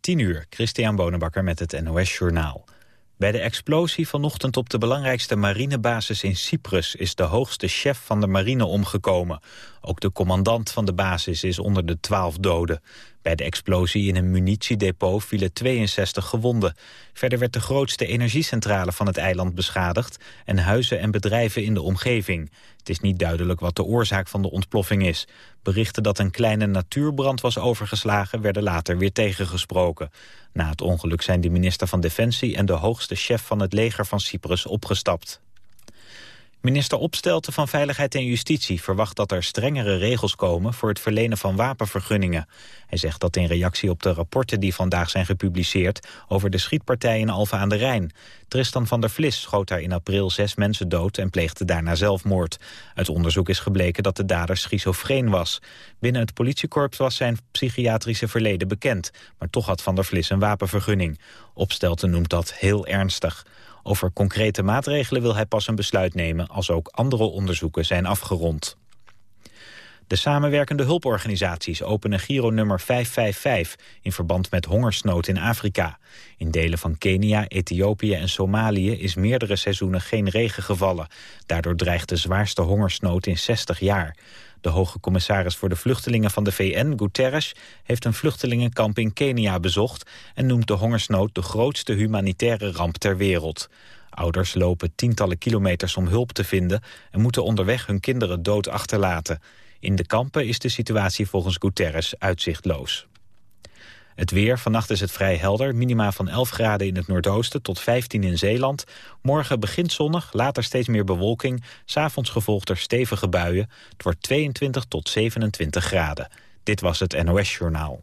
10 uur, Christian Bonenbakker met het NOS Journaal. Bij de explosie vanochtend op de belangrijkste marinebasis in Cyprus... is de hoogste chef van de marine omgekomen. Ook de commandant van de basis is onder de 12 doden. Bij de explosie in een munitiedepot vielen 62 gewonden. Verder werd de grootste energiecentrale van het eiland beschadigd... en huizen en bedrijven in de omgeving. Het is niet duidelijk wat de oorzaak van de ontploffing is. Berichten dat een kleine natuurbrand was overgeslagen... werden later weer tegengesproken. Na het ongeluk zijn de minister van Defensie... en de hoogste chef van het leger van Cyprus opgestapt. Minister Opstelten van Veiligheid en Justitie verwacht dat er strengere regels komen voor het verlenen van wapenvergunningen. Hij zegt dat in reactie op de rapporten die vandaag zijn gepubliceerd over de schietpartij in Alfa aan de Rijn. Tristan van der Vlis schoot daar in april zes mensen dood en pleegde daarna zelfmoord. Uit onderzoek is gebleken dat de dader schizofreen was. Binnen het politiekorps was zijn psychiatrische verleden bekend, maar toch had van der Vlis een wapenvergunning. Opstelten noemt dat heel ernstig. Over concrete maatregelen wil hij pas een besluit nemen als ook andere onderzoeken zijn afgerond. De samenwerkende hulporganisaties openen Giro nummer 555 in verband met hongersnood in Afrika. In delen van Kenia, Ethiopië en Somalië is meerdere seizoenen geen regen gevallen. Daardoor dreigt de zwaarste hongersnood in 60 jaar. De hoge commissaris voor de vluchtelingen van de VN, Guterres, heeft een vluchtelingenkamp in Kenia bezocht en noemt de hongersnood de grootste humanitaire ramp ter wereld. Ouders lopen tientallen kilometers om hulp te vinden en moeten onderweg hun kinderen dood achterlaten. In de kampen is de situatie volgens Guterres uitzichtloos. Het weer, vannacht is het vrij helder. Minima van 11 graden in het noordoosten tot 15 in Zeeland. Morgen begint zonnig, later steeds meer bewolking. S'avonds gevolgd door stevige buien. Het wordt 22 tot 27 graden. Dit was het NOS Journaal.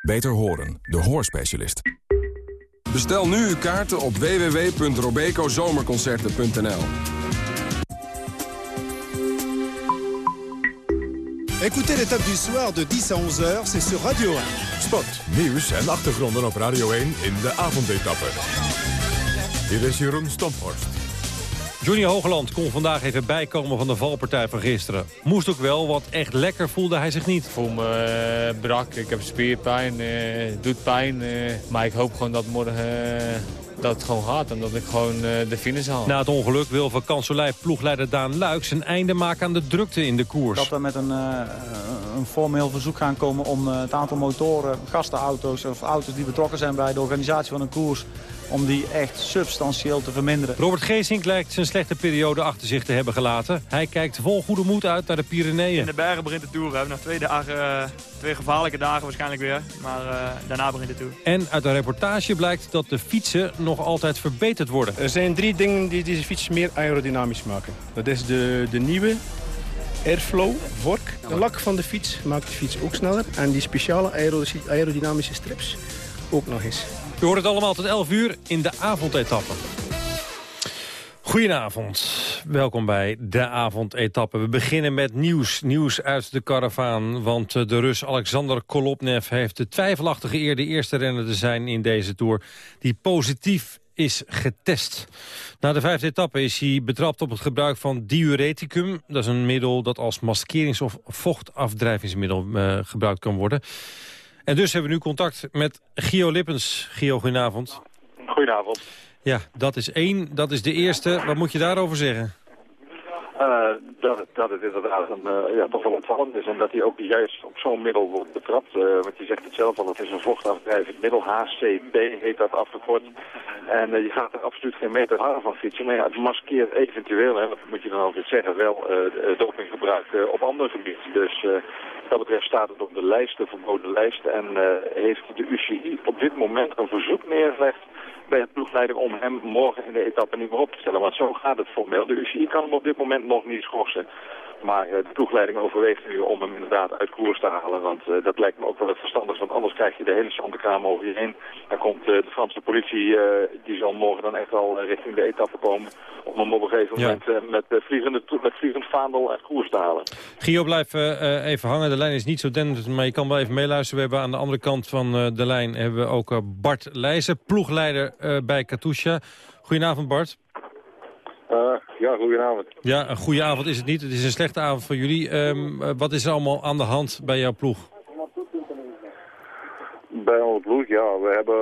Beter horen, de hoorspecialist. Bestel nu uw kaarten op www.robecozomerconcerten.nl Écoutez l'étape du soir de 10 à 11 heures, c'est sur Radio 1. Sport, nieuws en achtergronden op Radio 1 in de avondetappe. Hier is Jeroen Stomphorst. Johnny Hogeland kon vandaag even bijkomen van de valpartij van gisteren. Moest ook wel, want echt lekker voelde hij zich niet. Ik voel me eh, brak, ik heb spierpijn, eh, het doet pijn. eh, maar ik hoop gewoon dat morgen dat het gewoon gaat en dat ik gewoon eh, de finish haal. Na het ongeluk wil vakantielijf ploegleider Daan Luiks een einde maken aan de drukte in de koers. Dat we met een, eh, een formeel verzoek gaan komen om eh, het aantal motoren, gastenauto's of auto's die betrokken zijn bij de organisatie van een koers, om die echt substantieel te verminderen. Robert Geesink lijkt zijn slechte periode achter zich te hebben gelaten. Hij kijkt vol goede moed uit naar de Pyreneeën. In de bergen begint de Tour. We hebben nog twee dagen, eh, twee gevaarlijke dagen waarschijnlijk weer. Maar eh, daarna begint de Tour. En uit de reportage blijkt dat de fietsen nog altijd verbeterd worden. Er zijn drie dingen die deze fiets meer aerodynamisch maken. Dat is de, de nieuwe Airflow vork. De lak van de fiets maakt de fiets ook sneller. En die speciale aero- aerodynamische strips ook nog eens. U hoort het allemaal tot 11 uur in de avondetappe. Goedenavond, welkom bij de avondetappe. We beginnen met nieuws, nieuws uit de karavaan. Want de Rus Alexander Kolopnev heeft de twijfelachtige eer... de eerste renner te zijn in deze Tour die positief is getest. Na de vijfde etappe is hij betrapt op het gebruik van diureticum. Dat is een middel dat als maskerings- of vochtafdrijvingsmiddel eh, gebruikt kan worden. En dus hebben we nu contact met Gio Lippens. Gio, goedenavond. Goedenavond. Ja, dat is één. Dat is de eerste. Wat moet je daarover zeggen? Uh, dat, dat het inderdaad een, uh, ja, toch wel opvallend is. En dat hij ook juist op zo'n middel wordt betrapt. Uh, want je zegt het zelf al, het is een vochtafdrijvend middel. HCP heet dat afgekort. En je gaat er absoluut geen meter harder van fietsen. Maar ja, het maskeert eventueel, hè, dat moet je dan altijd zeggen, wel dopinggebruik op andere gebieden. Dus dat betreft staat het op de lijst, de verboden lijst. En heeft de UCI op dit moment een verzoek neergelegd bij het ploegleider om hem morgen in de etappe niet meer op te stellen. Want zo gaat het formeel. De UCI kan hem op dit moment nog niet schorsen. Maar uh, de ploegleiding overweegt nu om hem inderdaad uit koers te halen. Want uh, dat lijkt me ook wel het verstandig. Want anders krijg je de hele Santekraam over je heen. Dan komt uh, de Franse politie, die zal morgen dan echt al richting de etappe komen. Om hem op een gegeven moment met, vliegende, met vliegend vaandel uit koers te halen. Gio, blijf even hangen. De lijn is niet zo dennend, maar je kan wel even meeluisteren. We hebben aan de andere kant van de lijn hebben we ook Bart Leijzen, ploegleider bij Katusha. Goedenavond Bart. Ja, goedenavond. Ja, een goede avond is het niet. Het is een slechte avond voor jullie. Um, wat is er allemaal aan de hand bij jouw ploeg? Bij onze ploeg, ja. We hebben...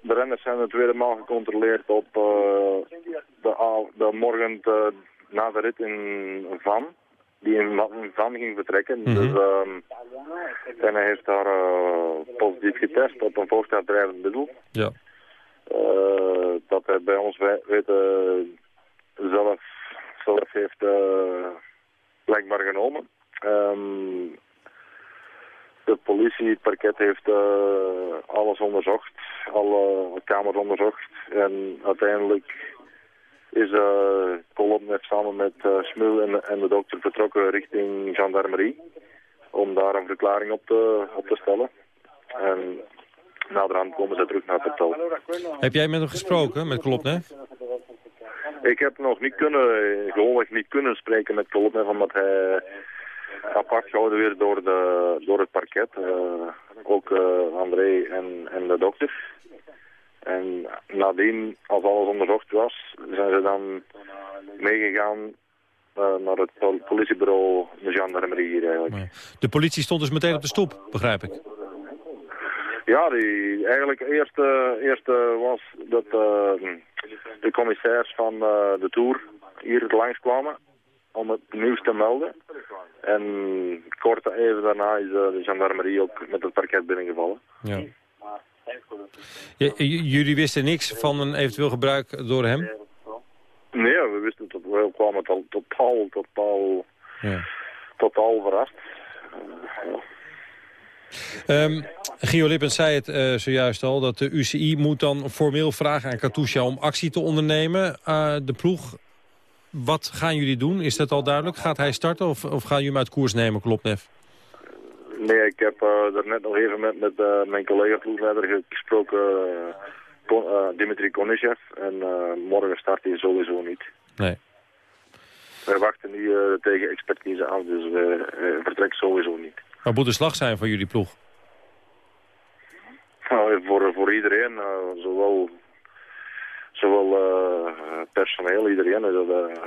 De renners zijn de tweede maal gecontroleerd op uh, de, de morgen te, na de rit in Van. Die in Van ging vertrekken. Mm -hmm. Dus um, en hij heeft daar uh, positief getest op een voorstaandrijvend middel. Ja. Uh, dat hij bij ons weten zelf, zelf heeft uh, blijkbaar genomen. Um, de politieparket heeft uh, alles onderzocht, alle kamers onderzocht. En uiteindelijk is uh, Kolomnev samen met uh, Smul en, en, de dokter vertrokken richting gendarmerie. Om daar een verklaring op te, op te stellen. En naderhand komen ze terug naar het hotel. Heb jij met hem gesproken, met? Ik heb nog niet kunnen, gewoonweg niet kunnen spreken met Kolopnev, omdat hij apart gehouden werd door, de, door het parket. Uh, ook uh, André en, en de dokter. En nadien, als alles onderzocht was, zijn ze dan meegegaan uh, naar het politiebureau, de gendarmerie hier eigenlijk. De politie stond dus meteen op de stop, begrijp ik? Ja, die, eigenlijk eerst, eerst was dat de commissaris van de Tour hier langskwamen om het nieuws te melden. En kort even daarna is de gendarmerie ook met het parket binnengevallen. Ja. jullie wisten niks van een eventueel gebruik door hem? Nee, we wisten het. We kwamen totaal, totaal, ja. totaal verrast. Uh, Um, Gio Lippens zei het uh, zojuist al, dat de UCI moet dan formeel vragen aan Katusha om actie te ondernemen. Uh, de ploeg, wat gaan jullie doen? Is dat al duidelijk? Gaat hij starten of, of gaan jullie hem uit koers nemen, Klopnef? Nee, ik heb uh, er net nog even met, met mijn collega ploegleider gesproken, Dimitri Konishev. En morgen start hij sowieso niet. Nee. Wij wachten nu tegen expertise af, dus we vertrekken sowieso niet. Wat moet de slag zijn voor jullie ploeg? Nou, voor, voor iedereen, uh, zowel, zowel uh, personeel, iedereen. Dat, uh,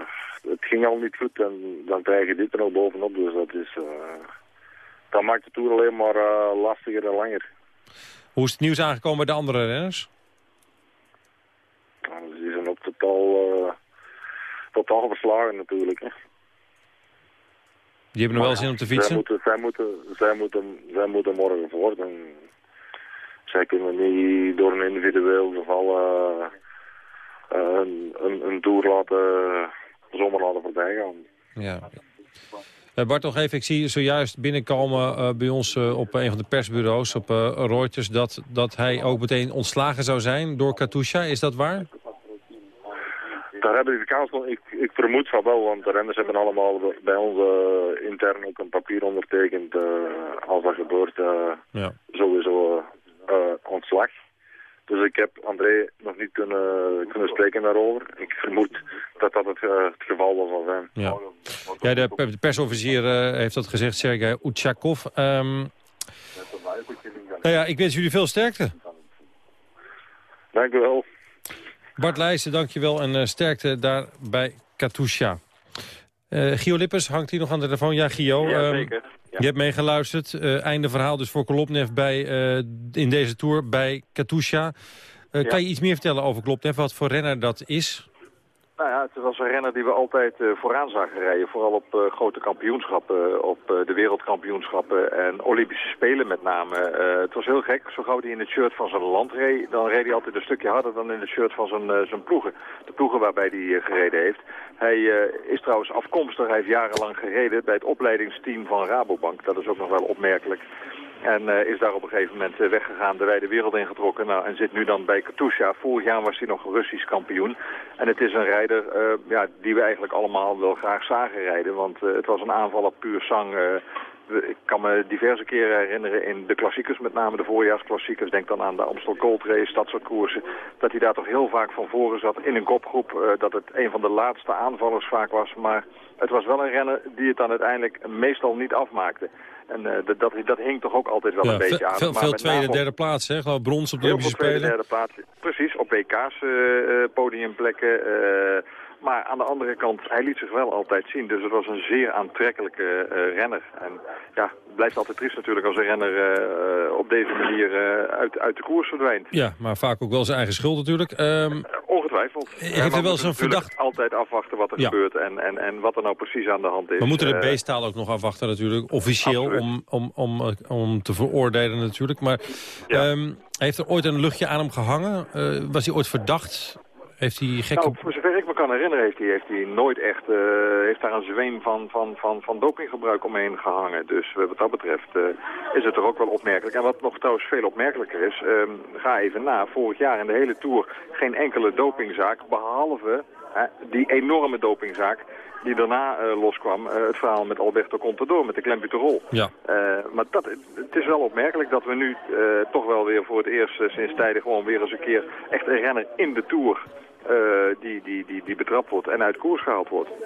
het ging al niet goed en dan krijg je dit er nog bovenop. Dus dat, is, dat maakt de Tour alleen maar lastiger en langer. Hoe is het nieuws aangekomen bij de andere renners? Nou, die zijn ook totaal, totaal verslagen natuurlijk. Hè. Die hebben nog wel zin om te fietsen? Zij moeten, zij moeten, zij moeten, zij moeten morgen voort. En zij kunnen niet door een individueel geval uh, een, een, een tour laten, zomaar laten voorbij gaan. Ja. Uh, Bart, nog even, ik zie zojuist binnenkomen uh, bij ons uh, op een van de persbureaus, op Reuters, dat, dat hij ook meteen ontslagen zou zijn door Katusha. Is dat waar? Daar hebben de kans ik, ik vermoed van wel, want de renners hebben allemaal bij ons uh, intern ook een papier ondertekend. Uh, als dat gebeurt, uh, ja. sowieso ontslag. Dus ik heb André nog niet kunnen, kunnen spreken daarover. Ik vermoed dat dat het, het geval was van zijn. Ja, ja de, persofficier heeft dat gezegd, Sergei Utshakov. Um, nou ja, ik wens jullie veel sterkte. Dank u wel. Bart Leijsen, dankjewel en uh, sterkte daar bij Katusha. Uh, Gio Lippers, hangt hier nog aan de telefoon? Ja, Gio. Ja, ehm, zeker. Ja. Je hebt meegeluisterd. Uh, einde verhaal dus voor Kolopnev bij, in deze Tour bij Katusha. Ja. Kan je iets meer vertellen over Kolopnev? Wat voor renner dat is? Nou ja, het was een renner die we altijd uh, vooraan zagen rijden. Vooral op uh, grote kampioenschappen, op uh, de wereldkampioenschappen en Olympische Spelen met name. het was heel gek. Zo gauw hij in het shirt van zijn land reed, dan reed hij altijd een stukje harder dan in het shirt van zijn, zijn ploegen. De ploegen waarbij hij gereden heeft. Hij is trouwens afkomstig. Hij heeft jarenlang gereden bij het opleidingsteam van Rabobank. Dat is ook nog wel opmerkelijk. En uh, is daar op een gegeven moment uh, weggegaan, de wijde wereld ingetrokken. Nou, en zit nu dan bij Katusha. Vorig jaar was hij nog Russisch kampioen. En het is een rijder uh, ja, die we eigenlijk allemaal wel graag zagen rijden. Want het was een aanvaller puur zang. ik kan me diverse keren herinneren in de klassiekers, met name de voorjaarsklassiekers. Denk dan aan de Amstel Gold Race, dat soort koersen. Dat hij daar toch heel vaak van voren zat in een kopgroep. dat het een van de laatste aanvallers vaak was. Maar het was wel een renner die het dan uiteindelijk meestal niet afmaakte. En uh, dat, dat, dat hing toch ook altijd wel een beetje aan. Veel, veel tweede, derde plaats, hè? Gewoon brons op de Olympische Spelen. Heel veel tweede, derde plaats. Precies, op WK's uh, uh, podiumplekken. Maar aan de andere kant, hij liet zich wel altijd zien. Dus het was een zeer aantrekkelijke renner. En ja, blijft altijd triest natuurlijk als een renner uh, op deze manier uh, uit, uit de koers verdwijnt. Ja, maar vaak ook wel zijn eigen schuld natuurlijk. Um, ongetwijfeld. Heeft er wel zo'n verdacht... altijd afwachten wat er ja. gebeurt en, en, en wat er nou precies aan de hand is. We moeten de B-staal ook nog afwachten natuurlijk, officieel, om, om, om, om te veroordelen natuurlijk. Maar ja. um, heeft er ooit een luchtje aan hem gehangen? Was hij ooit verdacht? Heeft hij gekke... Nou, voor zover ik me kan herinneren heeft hij, heeft hij nooit echt... Uh, heeft daar een zweem van, van, van, van dopinggebruik omheen gehangen. Dus uh, wat dat betreft uh, is het er ook wel opmerkelijk. En wat nog trouwens veel opmerkelijker is... ga even na, vorig jaar in de hele Tour geen enkele dopingzaak... behalve die enorme dopingzaak die daarna uh, loskwam. Uh, het verhaal met Alberto Contador, met de klembuterol. Ja. Uh, maar dat, het is wel opmerkelijk dat we nu toch wel weer voor het eerst sinds tijden gewoon weer eens een keer echt een renner in de Tour die, die, die, die betrapt wordt en uit koers gehaald wordt. Oké,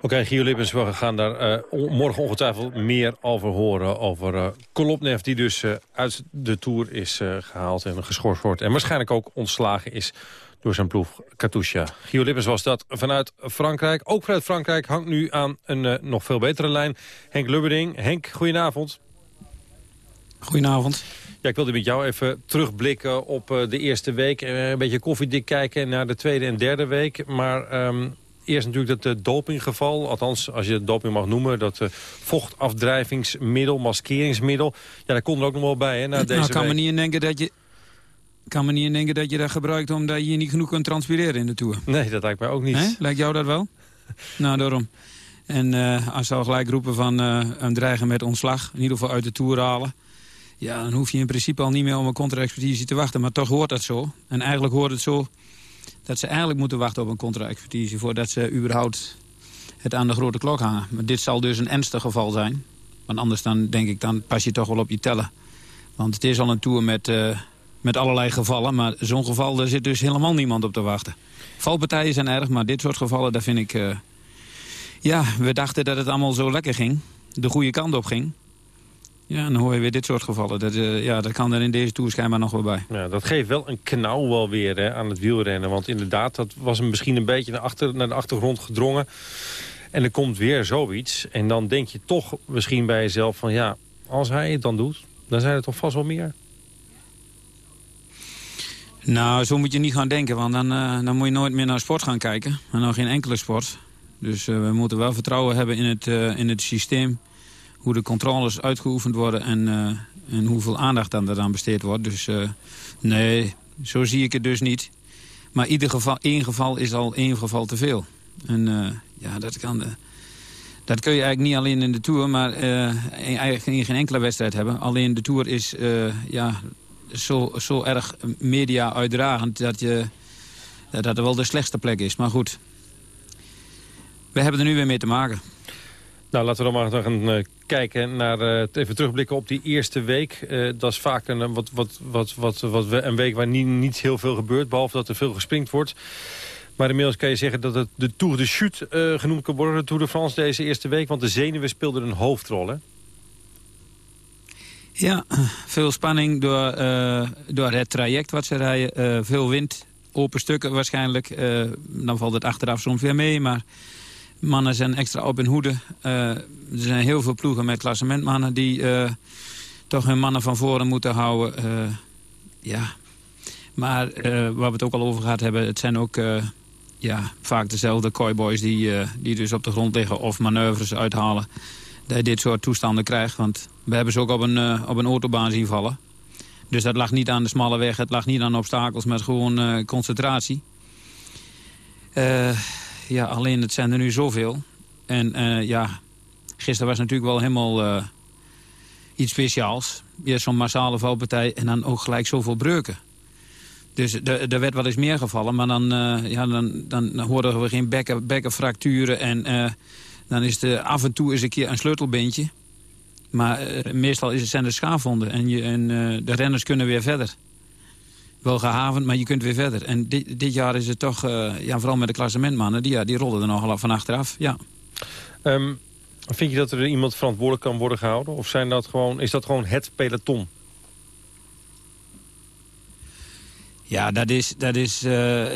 okay, Gio Lippens, we gaan daar uh, morgen ongetwijfeld meer over horen. Over uh, Kolopnev, die dus uit de Tour is gehaald en geschorst wordt. En waarschijnlijk ook ontslagen is door zijn ploeg Katusha. Gio Lippens was dat vanuit Frankrijk. Ook vanuit Frankrijk hangt nu aan een nog veel betere lijn. Henk Lubberding. Henk, goedenavond. Goedenavond. Ja, ik wilde met jou even terugblikken op uh, de eerste week. Uh, een beetje koffiedik kijken naar de tweede en derde week. Maar um, eerst natuurlijk dat uh, dopinggeval. Althans, als je het doping mag noemen. Dat vochtafdrijvingsmiddel, maskeringsmiddel. Ja, daar komt er ook nog wel bij hè, na nou, deze kan week. Me niet denken dat je kan me niet denken dat je dat gebruikt omdat je niet genoeg kunt transpireren in de Tour. Nee, dat lijkt mij ook niet. He? Lijkt jou dat wel? nou, daarom. En als ze al gelijk roepen van een dreigen met ontslag, in ieder geval uit de Tour halen... Ja, dan hoef je in principe al niet meer om een contra-expeditie te wachten. Maar toch hoort dat zo. En eigenlijk hoort het zo dat ze eigenlijk moeten wachten op een contra-expeditie... voordat ze überhaupt het aan de grote klok hangen. Maar dit zal dus een ernstig geval zijn. Want anders dan denk ik, dan pas je toch wel op je tellen. Want het is al een tour met, uh, met allerlei gevallen. Maar zo'n geval, daar zit dus helemaal niemand op te wachten. Valpartijen zijn erg, maar dit soort gevallen, daar vind ik... Uh, ja, we dachten dat het allemaal zo lekker ging. De goede kant op ging. Ja, dan hoor je weer dit soort gevallen. Dat, uh, ja, dat kan er in deze Tour schijnbaar nog wel bij. Ja, dat geeft wel een knauw wel weer hè, aan het wielrennen. Want inderdaad, dat was hem misschien een beetje naar, achter, naar de achtergrond gedrongen. En er komt weer zoiets. En dan denk je toch misschien bij jezelf van... ja, als hij het dan doet, dan zijn er toch vast wel meer. Nou, zo moet je niet gaan denken. Want dan, uh, dan moet je nooit meer naar sport gaan kijken. En dan geen enkele sport. Dus uh, we moeten wel vertrouwen hebben in het, in het systeem hoe de controles uitgeoefend worden en, uh, en hoeveel aandacht dan eraan besteed wordt. Dus uh, nee, zo zie ik het dus niet. Maar ieder geval, één geval is al één geval te veel. En uh, ja, dat kan... dat kun je eigenlijk niet alleen in de Tour, maar eigenlijk in geen enkele wedstrijd hebben. Alleen de Tour is ja, zo, zo erg media-uitdragend dat, je, dat er wel de slechtste plek is. Maar goed, we hebben er nu weer mee te maken. Nou, laten we dan maar gaan uh, kijken naar, uh, even terugblikken op die eerste week. Uh, dat is vaak een, wat, wat, wat, wat, wat, een week waar niet, niet heel veel gebeurt, behalve dat er veel gespringt wordt. Maar inmiddels kan je zeggen dat het de Tour de Chute genoemd kan worden, de Tour de France deze eerste week, want de zenuwen speelden een hoofdrol, hè? Ja, veel spanning door, door het traject wat ze rijden. veel wind, open stukken waarschijnlijk. dan valt het achteraf soms weer mee, maar mannen zijn extra op hun hoede. Uh, er zijn heel veel ploegen met klassementmannen die uh, toch hun mannen van voren moeten houden. Uh, ja, maar waar we het ook al over gehad hebben, het zijn ook ja, vaak dezelfde cowboys die, die dus op de grond liggen of manoeuvres uithalen. Dat je dit soort toestanden krijgt. Want we hebben ze ook op een, op een autobaan zien vallen. Dus dat lag niet aan de smalle weg, het lag niet aan obstakels, maar gewoon concentratie. Ja, alleen het zijn er nu zoveel. En ja, gisteren was natuurlijk wel helemaal iets speciaals. Je zo'n massale valpartij en dan ook gelijk zoveel breuken. Dus er werd wel eens meer gevallen, maar dan, uh, ja, dan, dan hoorden we geen bekken, bekkenfracturen. En dan is er af en toe eens een keer een sleutelbeentje. Maar meestal is het, zijn er schaafwonden en, je, en de renners kunnen weer verder. Wel gehavend, maar je kunt weer verder. En dit, dit jaar is het toch, ja, vooral met de klassementmannen, die, ja, die rollen er nogal van achteraf. Ja. Um, Vind je dat er iemand verantwoordelijk kan worden gehouden? Of zijn dat gewoon, is dat gewoon het peloton? Ja, dat is, dat is uh,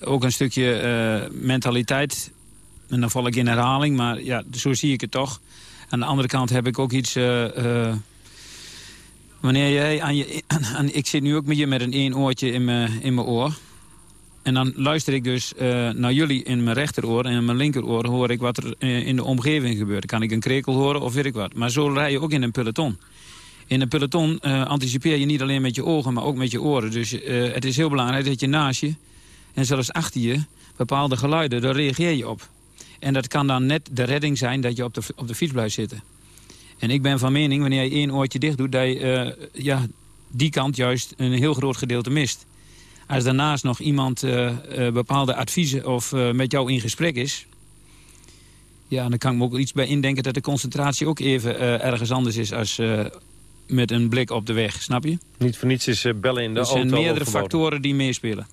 ook een stukje uh, mentaliteit. En dan val ik in herhaling, maar ja, zo zie ik het toch. Aan de andere kant heb ik ook iets... wanneer jij aan je... Ik zit nu ook met je met een één oortje in mijn, in mijn oor. En dan luister ik dus uh, naar jullie in mijn rechteroor en in mijn linkeroor... hoor ik wat er uh, in de omgeving gebeurt. Kan ik een krekel horen of weet ik wat. Maar zo rij je ook in een peloton. In een peloton uh, anticipeer je niet alleen met je ogen, maar ook met je oren. Dus het is heel belangrijk dat je naast je en zelfs achter je... bepaalde geluiden, daar reageer je op. En dat kan dan net de redding zijn dat je op de, op de fiets blijft zitten. En ik ben van mening, wanneer je één oortje dicht doet... dat je ja, die kant juist een heel groot gedeelte mist. Als daarnaast nog iemand uh, uh, bepaalde adviezen of met jou in gesprek is... ja, dan kan ik me ook iets bij indenken dat de concentratie ook even ergens anders is... als met een blik op de weg, snap je? Niet voor niets is bellen in de auto Er zijn meerdere factoren die meespelen.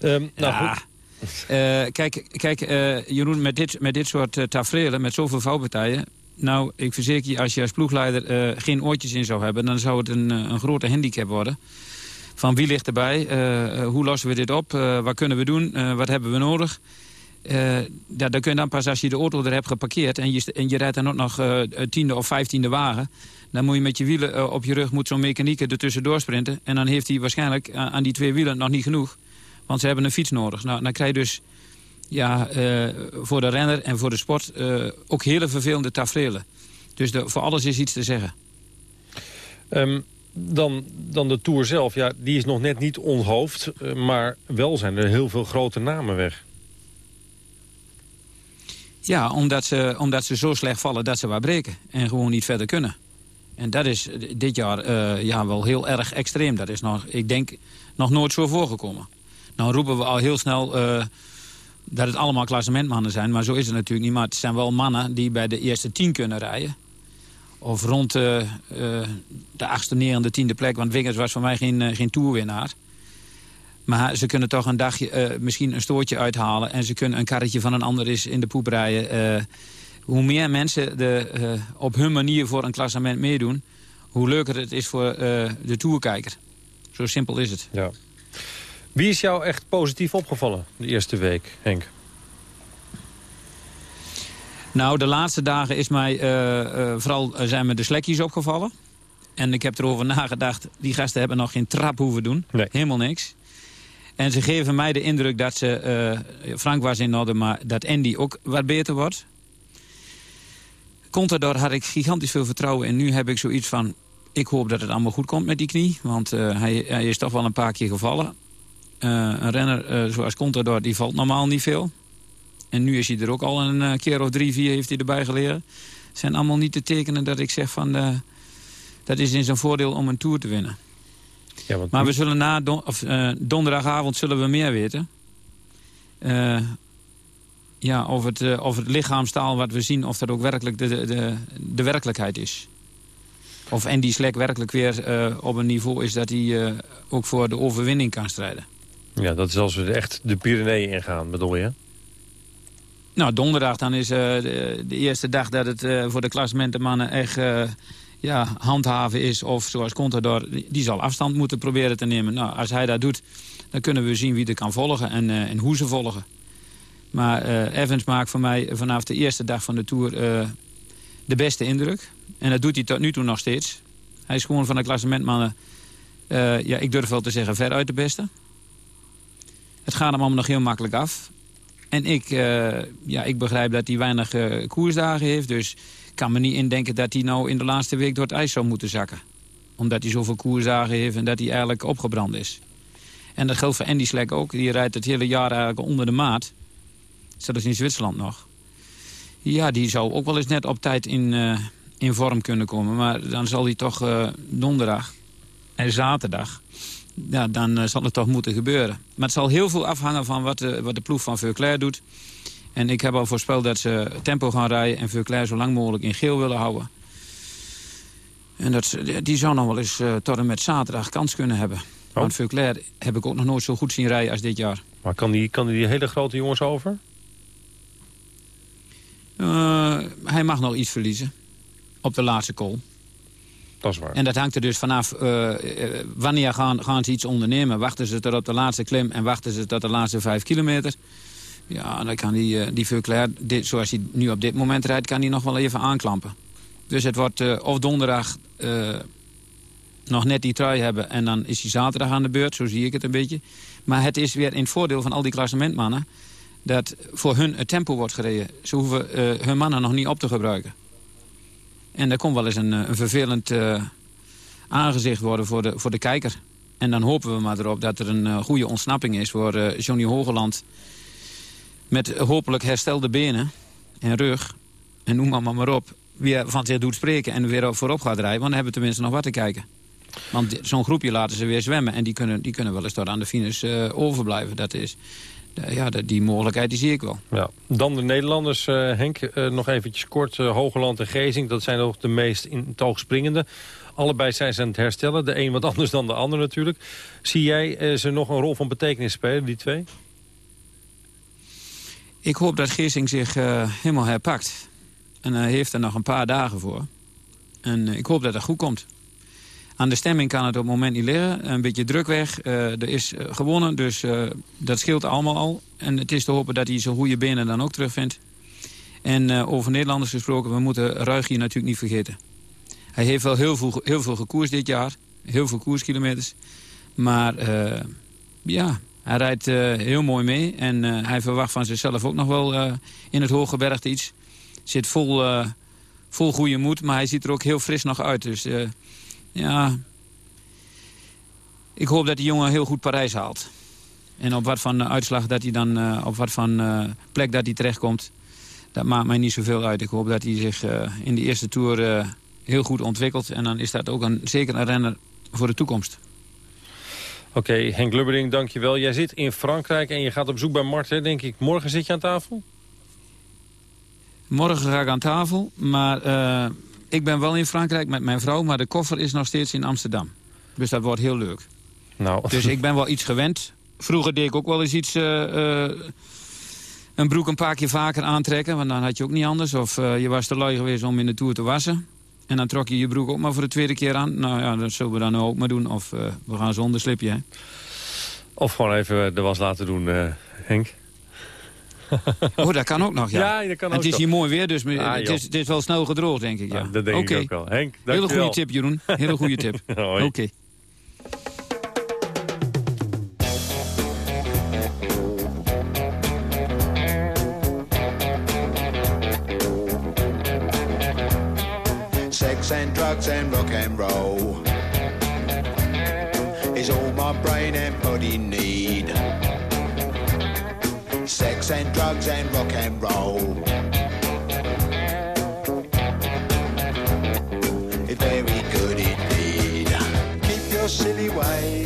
Um, nou ja. goed. kijk, kijk Jeroen, met dit, met dit soort uh, tafereelen, met zoveel vouwpartijen... nou, ik verzeker je, als je als ploegleider geen oortjes in zou hebben... dan zou het een, een grote handicap worden van wie ligt erbij, uh, hoe lossen we dit op, uh, wat kunnen we doen, wat hebben we nodig. Ja, dan kun je dan pas als je de auto er hebt geparkeerd en je, en je rijdt dan ook nog tiende of vijftiende wagen. Dan moet je met je wielen op je rug, moet zo'n mechanieker ertussen doorsprinten. En dan heeft hij waarschijnlijk aan die twee wielen nog niet genoeg. Want ze hebben een fiets nodig. Nou, dan krijg je dus ja, voor de renner en voor de sport ook hele vervelende tafereelen. Dus de, voor alles is iets te zeggen. Um, dan, dan de Tour zelf, ja, die is nog net niet onhoofd. Eh, maar wel zijn er heel veel grote namen weg. Ja, omdat ze, omdat ze zo slecht vallen dat ze waar breken. En gewoon niet verder kunnen. En dat is dit jaar uh, ja, wel heel erg extreem. Dat is nog, ik denk, nog nooit zo voorgekomen. Nou roepen we al heel snel uh, dat het allemaal klassementmannen zijn. Maar zo is het natuurlijk niet. Maar het zijn wel mannen die bij de eerste tien kunnen rijden of rond uh, de achtste, negende, tiende plek. Want Wiggins was voor mij geen, uh, geen toerwinnaar. Maar ze kunnen toch een dagje, misschien een stoortje uithalen... en ze kunnen een karretje van een ander is in de poep rijden. hoe meer mensen de, op hun manier voor een klassement meedoen... hoe leuker het is voor de toerkijker. Zo simpel is het. Ja. Wie is jou echt positief opgevallen de eerste week, Henk? Nou, de laatste dagen is mij, uh, uh, vooral zijn me de slekjes opgevallen. En ik heb erover nagedacht, die gasten hebben nog geen trap hoeven doen. Nee. Helemaal niks. En ze geven mij de indruk dat ze, uh, Frank was in orde, maar dat Andy ook wat beter wordt. Contador had ik gigantisch veel vertrouwen en nu heb ik zoiets van... ik hoop dat het allemaal goed komt met die knie, want hij, hij, is toch wel een paar keer gevallen. Een renner zoals Contador, die valt normaal niet veel. En nu is hij er ook al een eh, keer of drie, vier heeft hij erbij geleerd. Het zijn allemaal niet te tekenen dat ik zeg van... Dat is in zijn voordeel om een Tour te winnen. Ja, want... Maar we zullen na of, uh, donderdagavond zullen we meer weten. Uh, ja, of het, uh, of het lichaamstaal wat we zien, of dat ook werkelijk de, de, de werkelijkheid is. Of Andy Slek werkelijk weer op een niveau is dat hij ook voor de overwinning kan strijden. Ja, dat is als we echt de Pyreneeën ingaan, bedoel je? Nou, donderdag dan is uh, de, eerste dag dat het uh, voor de klassementenmannen echt uh, ja, handhaven is. Of zoals Contador, die zal afstand moeten proberen te nemen. Nou, als hij dat doet, dan kunnen we zien wie er kan volgen en, en hoe ze volgen. Maar Evans maakt voor mij vanaf de eerste dag van de Tour de beste indruk. En dat doet hij tot nu toe nog steeds. Hij is gewoon van de klassementmannen, ja, ik durf wel te zeggen, veruit de beste. Het gaat hem allemaal nog heel makkelijk af. En ik, ja, ik begrijp dat hij weinig koersdagen heeft. Dus ik kan me niet indenken dat hij nou in de laatste week door het ijs zou moeten zakken. Omdat hij zoveel koersdagen heeft en dat hij eigenlijk opgebrand is. En dat geldt voor Andy Slek ook. Die rijdt het hele jaar eigenlijk onder de maat. Zelfs in Zwitserland nog. Ja, die zou ook wel eens net op tijd in, uh, in vorm kunnen komen. Maar dan zal hij toch donderdag en zaterdag... Ja, dan uh, zal het toch moeten gebeuren. Maar het zal heel veel afhangen van wat de, wat de ploeg van Verclair doet. En ik heb al voorspeld dat ze tempo gaan rijden... en Verclair zo lang mogelijk in geel willen houden. En dat, die zou nog wel eens tot en met zaterdag kans kunnen hebben. Oh. Want Verclair heb ik ook nog nooit zo goed zien rijden als dit jaar. Maar kan die, kan die hele grote jongens over? Uh, hij mag nog iets verliezen. Op de laatste call. En dat hangt er dus vanaf uh, wanneer gaan, gaan ze iets ondernemen. Wachten ze tot op de laatste klim en wachten ze tot de laatste vijf kilometer. Ja, dan kan die, die Verclair, dit, zoals hij nu op dit moment rijdt, kan hij nog wel even aanklampen. Dus het wordt of donderdag nog net die trui hebben... en dan is hij zaterdag aan de beurt, zo zie ik het een beetje. Maar het is weer in het voordeel van al die klassementmannen... dat voor hun het tempo wordt gereden. Ze hoeven hun mannen nog niet op te gebruiken. En dat komt wel eens een, eh, een vervelend uh, aangezicht worden voor de, voor de kijker. En dan hopen we maar erop dat er een uh, goede ontsnapping is voor uh, Johnny Hogeland. Met hopelijk herstelde benen en rug. En noem maar maar op. Weer van zich doet spreken en weer voorop gaat rijden. Want dan hebben we tenminste nog wat te kijken. Want zo'n groepje laten ze weer zwemmen. En die kunnen, die kunnen wel eens tot aan de finish overblijven. Dat is, ja, die mogelijkheid die zie ik wel. Ja. Dan de Nederlanders, uh, Henk. Uh, nog eventjes kort. Hogeland en Gezing, dat zijn ook de meest in het oog springende. Allebei zijn ze aan het herstellen. De een wat anders dan de ander natuurlijk. Zie jij ze nog een rol van betekenis spelen, die twee? Ik hoop dat Geesing zich helemaal herpakt. En hij heeft er nog een paar dagen voor. En ik hoop dat het goed komt. Aan de stemming kan het op het moment niet liggen. Een beetje druk weg. Uh, er is uh, gewonnen, dus uh, dat scheelt allemaal al. En het is te hopen dat hij zijn goede benen dan ook terugvindt. En over Nederlanders gesproken, we moeten Ruigje natuurlijk niet vergeten. Hij heeft wel heel veel, heel veel gekoers dit jaar. Heel veel koerskilometers. Maar ja, hij rijdt heel mooi mee. En hij verwacht van zichzelf ook nog wel in het hooggebergte iets. Zit vol, vol goede moed, maar hij ziet er ook heel fris nog uit. Dus ja, ik hoop dat die jongen heel goed Parijs haalt. En op wat van uitslag dat hij dan, uh, op wat van uh, plek dat hij terechtkomt, dat maakt mij niet zoveel uit. Ik hoop dat hij zich uh, in de eerste Tour heel goed ontwikkelt. En dan is dat ook een, zeker een renner voor de toekomst. Oké, okay, Henk Lubberding, dankjewel. Jij zit in Frankrijk en je gaat op zoek bij Marten, denk ik. Morgen zit je aan tafel? Morgen ga ik aan tafel, maar ik ben wel in Frankrijk met mijn vrouw, maar de koffer is nog steeds in Amsterdam. Dus dat wordt heel leuk. Nou. Dus ik ben wel iets gewend. Vroeger deed ik ook wel eens iets... Uh, uh, een broek een paar keer vaker aantrekken, want dan had je ook niet anders. Of uh, je was te lui geweest om in de Tour te wassen. En dan trok je je broek ook maar voor de tweede keer aan. Nou ja, dat zullen we dan ook maar doen. Of we gaan zonder slipje, hè. Of gewoon even de was laten doen, Henk. oh, dat kan ook nog, ja. ja dat kan ook het is hier mooi weer, dus ah, het, is, het, is, wel snel gedroogd, denk ik. Ja. Ah, dat denk okay. ik ook wel. Henk, Hele goede tip, Jeroen. Hele goede tip. Oké. Okay. Sex and drugs and rock and roll and drugs and rock and roll. It's very good indeed. Keep your silly ways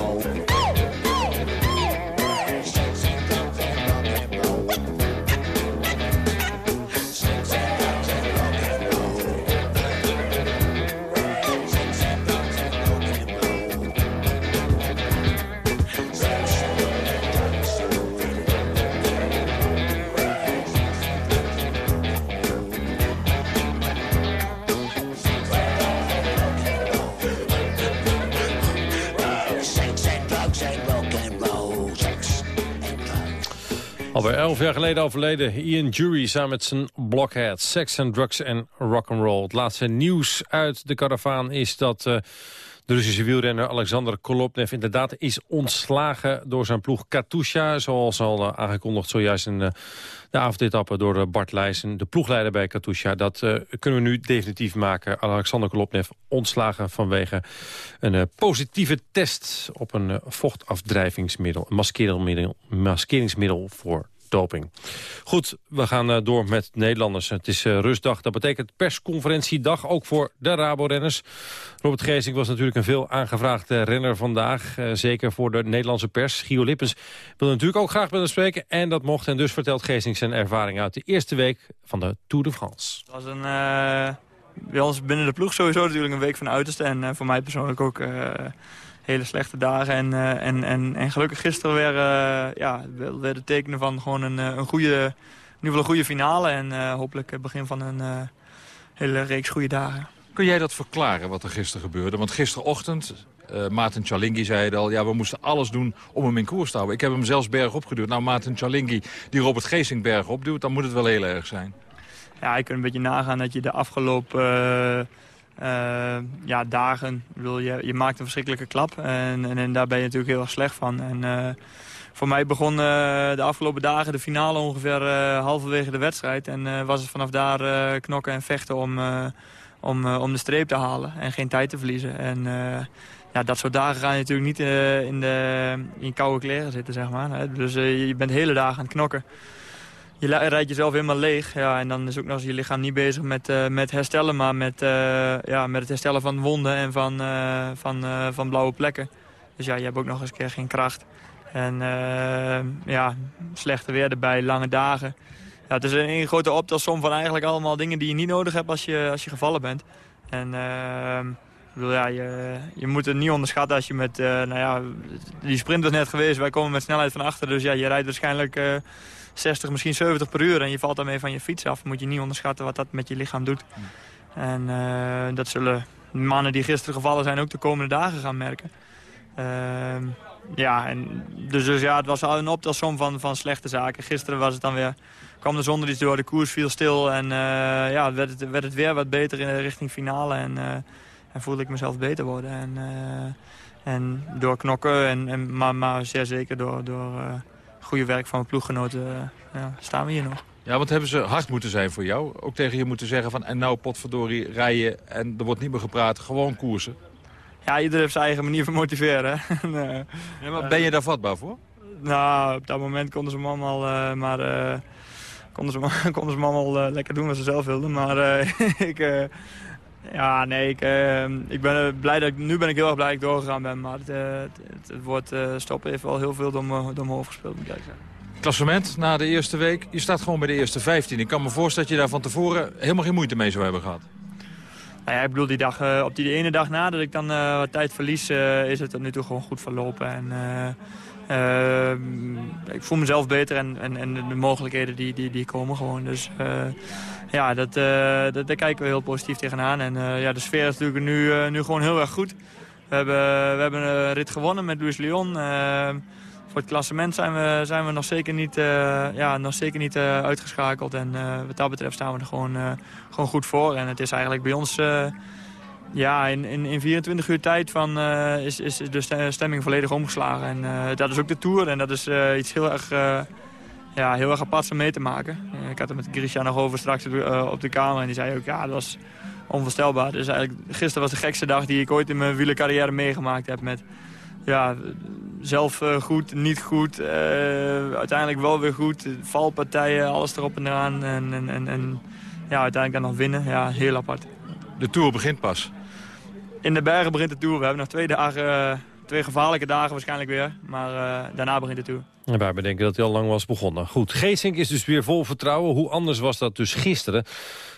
Elf jaar geleden overleden Ian Jury samen met zijn Blockhead. Sex and drugs en rock'n'roll. Het laatste nieuws uit de karavaan is dat... eh, de Russische wielrenner Alexander Kolobnev inderdaad is ontslagen door zijn ploeg Katusha. Zoals al eh, aangekondigd zojuist in eh, de avondetappe door Bart Leijsen, de ploegleider bij Katusha. Dat kunnen we nu definitief maken. Alexander Kolobnev ontslagen vanwege een positieve test op een vochtafdrijvingsmiddel. Een maskeringsmiddel voor Goed, we gaan eh, door met Nederlanders. Het is eh, rustdag, dat betekent persconferentiedag, ook voor de Rabo-renners. Robert Geesink was natuurlijk een veel aangevraagde renner vandaag. eh, zeker voor de Nederlandse pers. Gio Lippens wilde natuurlijk ook graag met hem spreken. En dat mocht. En dus vertelt Geesink zijn ervaring uit de eerste week van de Tour de France. Het was een, eh, bij ons binnen de ploeg sowieso natuurlijk een week van uiterste. En voor mij persoonlijk ook hele slechte dagen. En, eh, en, en, en gelukkig gisteren weer, eh, ja, wel- weer de tekenen van gewoon een, eh, een goede, ieder geval een goede finale. En hopelijk het begin van een hele reeks goede dagen. Kun jij dat verklaren wat er gisteren gebeurde? Want gisterochtend, eh Maarten Chalingi zei het al... ja, we moesten alles doen om hem in koers te houden. Ik heb hem zelfs bergop geduwd. Nou, Maarten Chalingi die Robert Geesing bergop duwt... dan moet het wel heel erg zijn. Ja, je kunt een beetje nagaan dat je de afgelopen eh, ja, dagen... ik je, je maakt een verschrikkelijke klap en, en, en daar ben je natuurlijk heel erg slecht van. En, eh, voor mij begon eh, de afgelopen dagen de finale ongeveer halverwege de wedstrijd. En was het vanaf daar knokken en vechten om, om, om de streep te halen en geen tijd te verliezen. En ja, dat soort dagen ga je natuurlijk niet in, de, in koude kleren zitten, zeg maar. Dus je bent hele dagen aan het knokken. Je rijdt jezelf helemaal leeg. Ja, en dan is ook nog eens je lichaam niet bezig met, eh, met herstellen, maar met, eh, ja, met het herstellen van wonden en van, eh, van, van blauwe plekken. Dus ja, je hebt ook nog eens een keer geen kracht. En ja, slechte weer erbij, lange dagen. Ja, het is een, grote optelsom van eigenlijk allemaal dingen die je niet nodig hebt als je, als je gevallen bent. En ja, je, je moet het niet onderschatten als je met, nou ja, die sprint was net geweest. Wij komen met snelheid van achter, dus ja, je rijdt waarschijnlijk 60, misschien 70 per uur. En je valt daarmee van je fiets af. Moet je niet onderschatten wat dat met je lichaam doet. En eh, dat zullen mannen die gisteren gevallen zijn ook de komende dagen gaan merken. Ehm, ja, en dus, dus ja, het was al een optelsom van, van slechte zaken. Gisteren was het dan weer, kwam de zon er iets door, de koers viel stil. En eh, ja, werd het, werd het weer wat beter in, richting finale. En, eh, en voelde ik mezelf beter worden. En, en door knokken, en, en, maar, maar zeer zeker door, door goede werk van mijn ploeggenoten, eh, ja, staan we hier nog. Ja, want hebben ze hard moeten zijn voor jou? Ook tegen je moeten zeggen van... en nou, potverdorie, rijden en er wordt niet meer gepraat. Gewoon koersen. Ja, iedereen heeft zijn eigen manier van motiveren. En, eh, Ja, maar ben je daar vatbaar voor? Nou, op dat moment konden ze me allemaal, eh, maar, konden ze, konden ze allemaal eh, lekker doen wat ze zelf wilden. Maar ik, ja, nee, ik, eh, ik ben eh, blij dat ik, nu ben ik heel erg blij dat ik doorgegaan ben. Maar het, eh, het, het, woord eh, stoppen heeft wel heel veel door me, door me hoofd gespeeld, moet ik zeggen. Klassement na de eerste week. Je staat gewoon bij de eerste 15. Ik kan me voorstellen dat je daar van tevoren helemaal geen moeite mee zou hebben gehad. Nou ja, ik bedoel, die dag, op die ene dag na dat ik dan wat tijd verlies, is het tot nu toe gewoon goed verlopen. En, eh, Eh, ik voel mezelf beter en, en, en de mogelijkheden die, die, die komen gewoon. Dus ja, dat, dat, daar kijken we heel positief tegenaan. En ja, de sfeer is natuurlijk nu, nu gewoon heel erg goed. We hebben, we hebben een rit gewonnen met Luis Leon. voor het klassement zijn we, zijn we nog zeker niet, ja, nog zeker niet uitgeschakeld. En wat dat betreft staan we er gewoon, gewoon goed voor. En het is eigenlijk bij ons ja, in, in, in 24 uur tijd van, uh, is, is de stemming volledig omgeslagen. En uh, dat is ook de Tour en dat is uh, iets heel erg, ja, heel erg aparts om mee te maken. ik had het met Grisha nog over straks op de kamer en die zei ook, ja, dat was onvoorstelbaar. Dus eigenlijk, gisteren was de gekste dag die ik ooit in mijn wielercarrière meegemaakt heb. Met, ja, zelf goed, niet goed, uiteindelijk wel weer goed. Valpartijen, alles erop en eraan. En, en, en, en ja, uiteindelijk dan nog winnen. Ja, heel apart. De Tour begint pas in de bergen begint de Tour. We hebben nog twee dagen, eh, twee gevaarlijke dagen waarschijnlijk weer. Maar uh, daarna begint de Tour. En wij bedenken dat hij al lang was begonnen. Goed, Geesink is dus weer vol vertrouwen. Hoe anders was dat dus gisteren?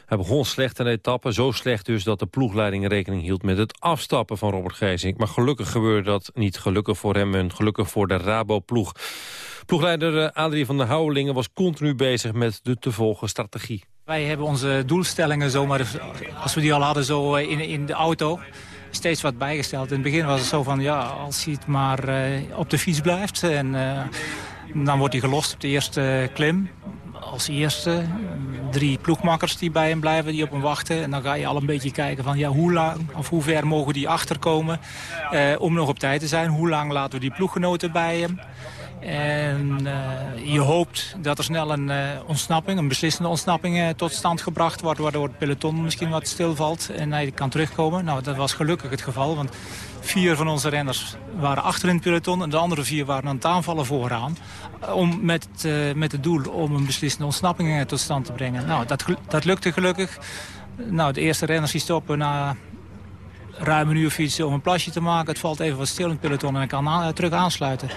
Hij begon slecht een etappe, zo slecht dus dat de ploegleiding rekening hield met het afstappen van Robert Geesink. Maar gelukkig gebeurde dat niet gelukkig voor hem en gelukkig voor de Rabo-ploeg. Ploegleider eh, Adrie van der Houwelingen was continu bezig met de te volgen strategie. Wij hebben onze doelstellingen zomaar, als we die al hadden, zo in, in de auto steeds wat bijgesteld. In het begin was het zo van, ja, als hij het maar uh, op de fiets blijft... en uh, dan wordt hij gelost op de eerste klim. Als eerste drie ploegmakkers die bij hem blijven, die op hem wachten. En dan ga je al een beetje kijken van, ja, hoe lang of hoe ver mogen die achterkomen... Uh, om nog op tijd te zijn. Hoe lang laten we die ploeggenoten bij hem... En uh, je hoopt dat er snel een uh, ontsnapping, een beslissende ontsnapping uh, tot stand gebracht wordt... waardoor het peloton misschien wat stilvalt en hij kan terugkomen. Nou, dat was gelukkig het geval, want vier van onze renners waren achter in het peloton... en de andere vier waren aan het aanvallen vooraan... Om met, met het doel om een beslissende ontsnapping tot stand te brengen. Nou, dat, dat lukte gelukkig. Nou, de eerste renners die stoppen na ruim een uur fietsen om een plasje te maken. Het valt even wat stil in het peloton en ik kan terug aansluiten.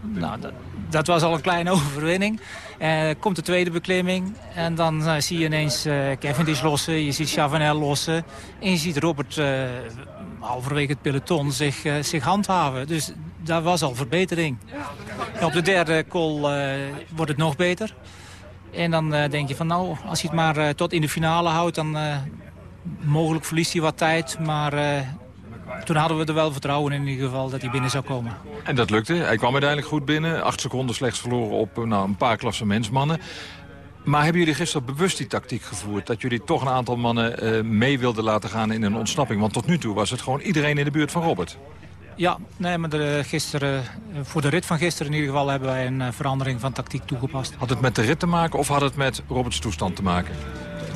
Nou, dat, dat, was al een kleine overwinning. Uh, komt de tweede beklimming en dan uh, zie je ineens uh, Cavendish lossen, je ziet Chavanel lossen... en je ziet Robert halverwege het peloton zich, zich handhaven. Dus daar was al verbetering. Op de derde call wordt het nog beter. En dan denk je van nou, als hij het maar tot in de finale houdt... dan mogelijk verliest hij wat tijd, maar toen hadden we er wel vertrouwen in ieder geval dat hij binnen zou komen. En dat lukte. Hij kwam uiteindelijk goed binnen. Acht seconden slechts verloren op nou, een paar klassementsmannen. Maar hebben jullie gisteren bewust die tactiek gevoerd? Dat jullie toch een aantal mannen uh, mee wilden laten gaan in een ontsnapping? Want tot nu toe was het gewoon iedereen in de buurt van Robert. Ja, nee, maar de, gisteren, eh, voor de rit van gisteren in ieder geval hebben wij een verandering van tactiek toegepast. Had het met de rit te maken of had het met Roberts toestand te maken?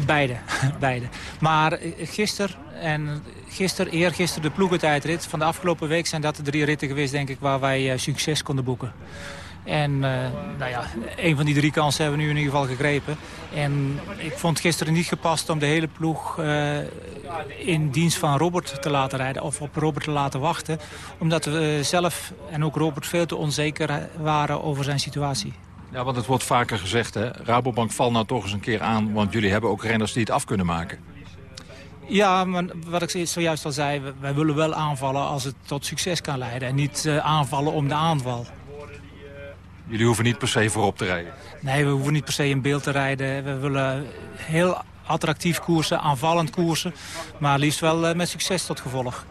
Beide, beide. Maar gisteren en gisteren, eergisteren de ploegentijdrit van de afgelopen week... zijn dat de drie ritten geweest, denk ik, waar wij succes konden boeken. En uh, nou ja, een van die drie kansen hebben we nu in ieder geval gegrepen. En ik vond gisteren niet gepast om de hele ploeg in dienst van Robert te laten rijden. Of op Robert te laten wachten. Omdat we zelf en ook Robert veel te onzeker waren over zijn situatie. Ja, want het wordt vaker gezegd, hè. Rabobank valt nou toch eens een keer aan... want jullie hebben ook renners die het af kunnen maken. Ja, maar wat ik zojuist al zei, wij willen wel aanvallen als het tot succes kan leiden. En niet uh, aanvallen om de aanval. Jullie hoeven niet per se voorop te rijden? Nee, we hoeven niet per se in beeld te rijden. We willen heel attractief koersen, aanvallend koersen. Maar liefst wel uh, met succes tot gevolg.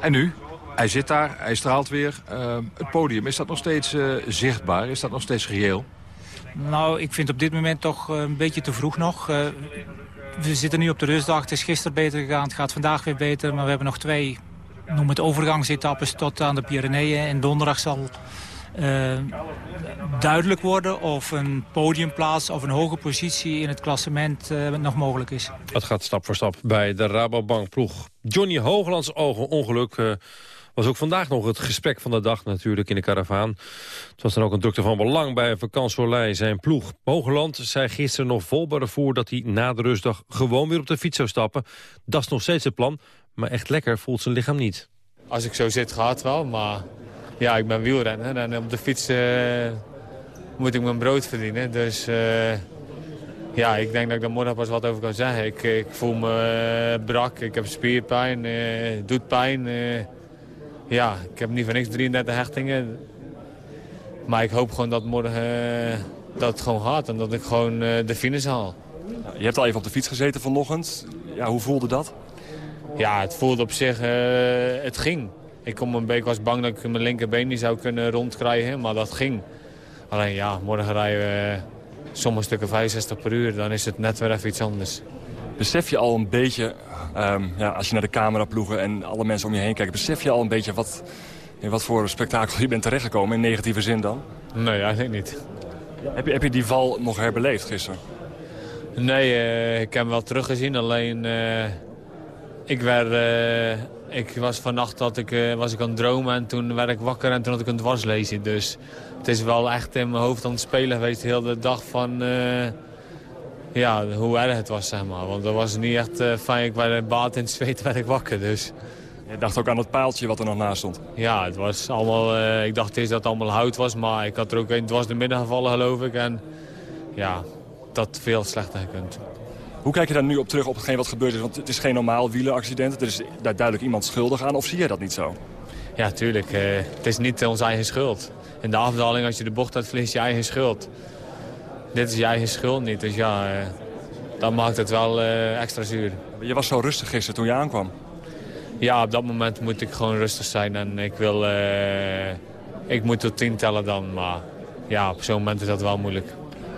En nu? Hij zit daar, hij straalt weer. Uh, het podium, is dat nog steeds uh, zichtbaar? Is dat nog steeds reëel? Nou, ik vind op dit moment toch een beetje te vroeg nog. we zitten nu op de rustdag. Het is gisteren beter gegaan, het gaat vandaag weer beter. Maar we hebben nog twee, noem het overgangsetappes tot aan de Pyreneeën. En donderdag zal uh, duidelijk worden of een podiumplaats of een hoge positie in het klassement nog mogelijk is. Het gaat stap voor stap bij de Rabobank-ploeg. Johnny Hooglands ogen ongeluk was ook vandaag nog het gesprek van de dag natuurlijk in de karavaan. Het was dan ook een drukte van belang bij Vakansolei, zijn ploeg. Hoogland zei gisteren nog vol bij dat hij na de rustdag gewoon weer op de fiets zou stappen. Dat is nog steeds het plan, maar echt lekker voelt zijn lichaam niet. Als ik zo zit gaat wel, maar ja, ik ben wielrenner en op de fiets uh, moet ik mijn brood verdienen. Dus uh, ja, ik denk dat ik daar morgen pas wat over kan zeggen. Ik, ik voel me uh, brak, ik heb spierpijn, het doet pijn. Ja, ik heb niet voor niks 33 hechtingen. Maar ik hoop gewoon dat morgen eh, dat het gewoon gaat en dat ik gewoon eh, de finish haal. Je hebt al even op de fiets gezeten vanochtend. Ja, hoe voelde dat? Ja, het voelde op zich, eh, het ging. Ik, kom een beetje, was bang dat ik mijn linkerbeen niet zou kunnen rondkrijgen, maar dat ging. Alleen ja, morgen rijden we sommige stukken 65 per uur, dan is het net weer even iets anders. Besef je al een beetje, ehm, ja, als je naar de camera ploegen en alle mensen om je heen kijken... besef je al een beetje wat, in wat voor spektakel je bent terechtgekomen, in negatieve zin dan? Nee, eigenlijk niet. Heb je, heb je die val nog herbeleefd gisteren? Nee, eh, ik heb hem wel teruggezien, alleen eh, ik werd... eh, ik was vannacht dat ik, was ik aan het dromen en toen werd ik wakker en toen had ik een dwarslezen. Dus het is wel echt in mijn hoofd aan het spelen geweest de hele dag van... ja, hoe erg het was, zeg maar. Want dat was niet echt eh, fijn. Ik werd baat in het zweet, werd ik wakker, dus... Je dacht ook aan het paaltje wat er nog naast stond. Ja, het was allemaal, eh, ik dacht eerst dat het allemaal hout was, maar ik had er ook een dwars de midden gevallen, geloof ik. En ja, dat veel slechter gekund. Hoe kijk je daar nu op terug op hetgeen wat gebeurd is? Want het is geen normaal wieleraccident. Er is daar duidelijk iemand schuldig aan. Of zie je dat niet zo? Ja, tuurlijk. eh, het is niet onze eigen schuld. In de afdaling, als je de bocht uitverliest, je eigen schuld. Dit is je eigen schuld niet, dus ja, eh, dat maakt het wel eh, extra zuur. Je was zo rustig gisteren toen je aankwam. Ja, op dat moment moet ik gewoon rustig zijn en ik wil... eh, ik moet tot tien tellen dan, maar ja, op zo'n moment is dat wel moeilijk.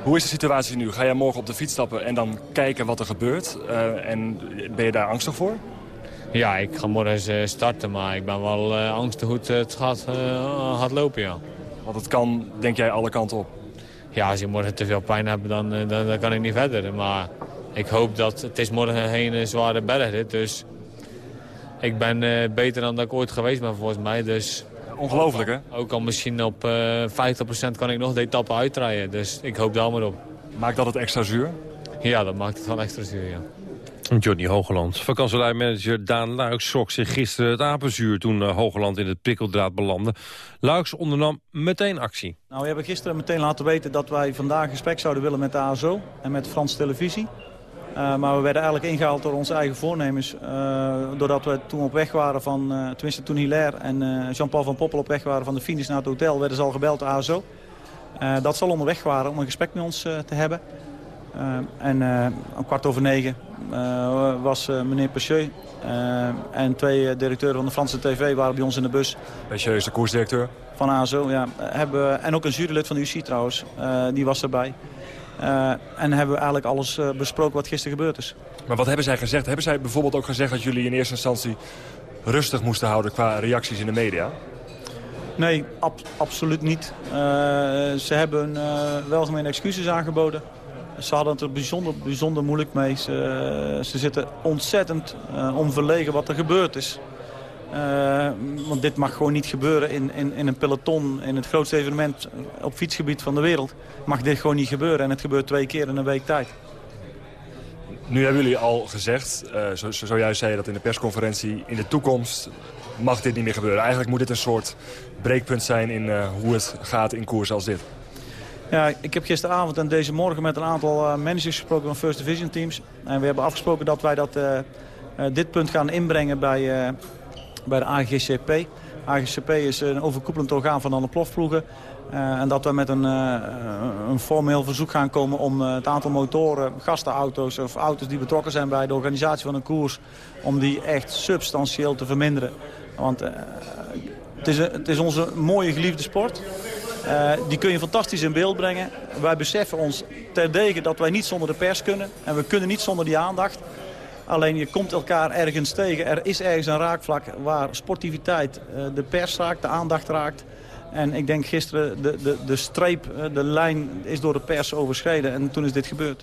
Hoe is de situatie nu? Ga jij morgen op de fiets stappen en dan kijken wat er gebeurt? En ben je daar angstig voor? Ja, ik ga morgen eens starten, maar ik ben wel eh, angstig hoe het, gaat, gaat lopen, ja. Want het kan, denk jij, alle kanten op. Ja, als je morgen te veel pijn hebt, dan, eh, dan, dan kan ik niet verder. Maar ik hoop dat... Het is morgen een hele zware bergrit, dus... Ik ben eh, beter dan dat ik ooit geweest ben, volgens mij. Dus Ongelooflijk, hè? ook al misschien op eh 50% kan ik nog de etappe uitrijden. Dus ik hoop daar maar op. Maakt dat het extra zuur? Ja, dat maakt het wel extra zuur, ja. Johnny Hogeland. Vakantieleidmanager Daan Luiks schrok zich gisteren het apenzuur... toen eh, Hogeland in het prikkeldraad belandde. Luiks ondernam meteen actie. Nou, we hebben gisteren meteen laten weten dat wij vandaag gesprek zouden willen met de ASO en met Frans Televisie. Eh, maar we werden eigenlijk ingehaald door onze eigen voornemens. eh, doordat we toen op weg waren van, tenminste toen Hilaire en Jean-Paul van Poppel op weg waren van de finish naar het hotel, werden ze al gebeld, de ASO. Dat ze al onderweg waren om een gesprek met ons te hebben. Eh, en eh, om kwart over negen eh, was meneer Pecheux en twee directeuren van de Franse TV waren bij ons in de bus. Pecheux is de koersdirecteur. Van ASO, ja. Hebben, en ook een jurylid van de UC trouwens, die was erbij. En hebben we eigenlijk alles besproken wat gisteren gebeurd is. Maar wat hebben zij gezegd? Hebben zij bijvoorbeeld ook gezegd dat jullie in eerste instantie rustig moesten houden qua reacties in de media? Nee, ab- absoluut niet. Ze hebben welgemene excuses aangeboden. Ze hadden het er bijzonder, bijzonder moeilijk mee. Ze, zitten ontzettend uh, onverlegen wat er gebeurd is. Uh, want dit mag gewoon niet gebeuren in, in, in een peloton, in het grootste evenement op fietsgebied van de wereld. Mag dit gewoon niet gebeuren en het gebeurt twee keer in een week tijd. Nu hebben jullie al gezegd, zo, zojuist zei je dat in de persconferentie... in de toekomst mag dit niet meer gebeuren. Eigenlijk moet dit een soort breekpunt zijn in hoe het gaat in koers als dit. Ja, ik heb gisteravond en deze morgen met een aantal uh, managers gesproken van First Division teams. En we hebben afgesproken dat wij dat, uh, dit punt gaan inbrengen bij, bij de AGCP. AGCP is een overkoepelend orgaan van alle plofploegen. en dat we met een, een formeel verzoek gaan komen om het aantal motoren, gastenauto's of auto's die betrokken zijn bij de organisatie van een koers, om die echt substantieel te verminderen. Want het is, het is onze mooie geliefde sport. Uh, die kun je fantastisch in beeld brengen. Wij beseffen ons terdege dat wij niet zonder de pers kunnen. En we kunnen niet zonder die aandacht. Alleen je komt elkaar ergens tegen. Er is ergens een raakvlak waar sportiviteit uh, de pers raakt, de aandacht raakt. En ik denk gisteren de, de, de streep, de lijn is door de pers overschreden. En toen is dit gebeurd.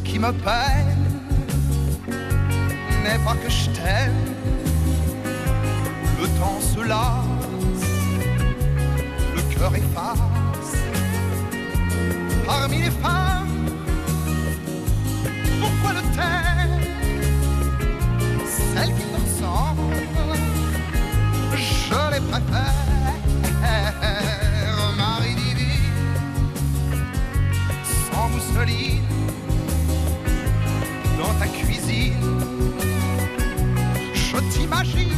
Qui me peine n'est pas que je t'aime. Le temps se lasse, le cœur efface. Parmi les femmes, pourquoi le taire Celle qui te ressemble, je les préfère. Marie divine, sans mousseline, dans ta cuisine, je t'imagine.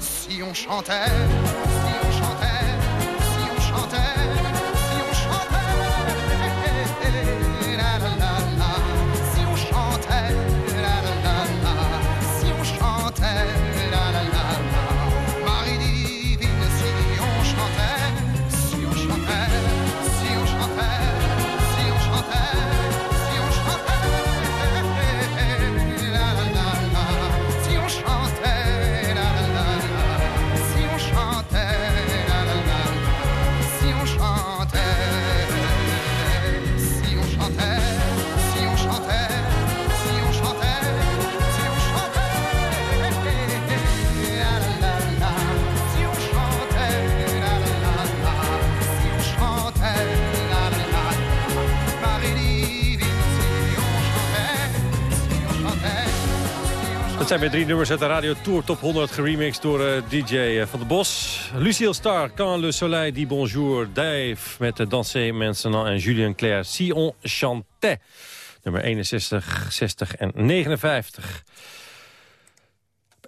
Si on chantait, si on chantait, zijn weer drie nummers uit de Radio Tour Top 100 geremixed door eh, DJ eh, Van der Bos. Lucille Star, Quand le soleil dit bonjour, Dave met de Danser Maintenant en Julien Clerc, Si on chantait. Nummer 61, 60 en 59.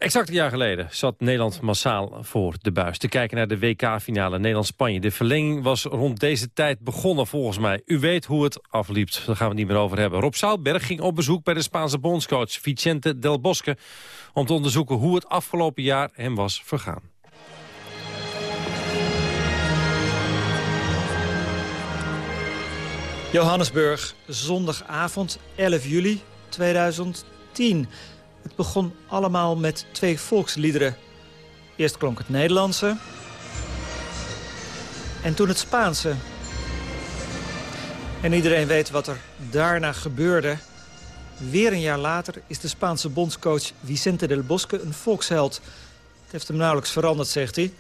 Exact een jaar geleden zat Nederland massaal voor de buis. Te kijken naar de WK-finale Nederland-Spanje. De verlenging was rond deze tijd begonnen volgens mij. U weet hoe het afliep, daar gaan we het niet meer over hebben. Rob Zoutberg ging op bezoek bij de Spaanse bondscoach Vicente Del Bosque... om te onderzoeken hoe het afgelopen jaar hem was vergaan. Johannesburg, zondagavond 11 juli 2010. Het begon allemaal met twee volksliederen. Eerst klonk het Nederlandse. En toen het Spaanse. En iedereen weet wat er daarna gebeurde. Weer een jaar later is de Spaanse bondscoach Vicente del Bosque een volksheld. Het heeft hem nauwelijks veranderd, zegt hij.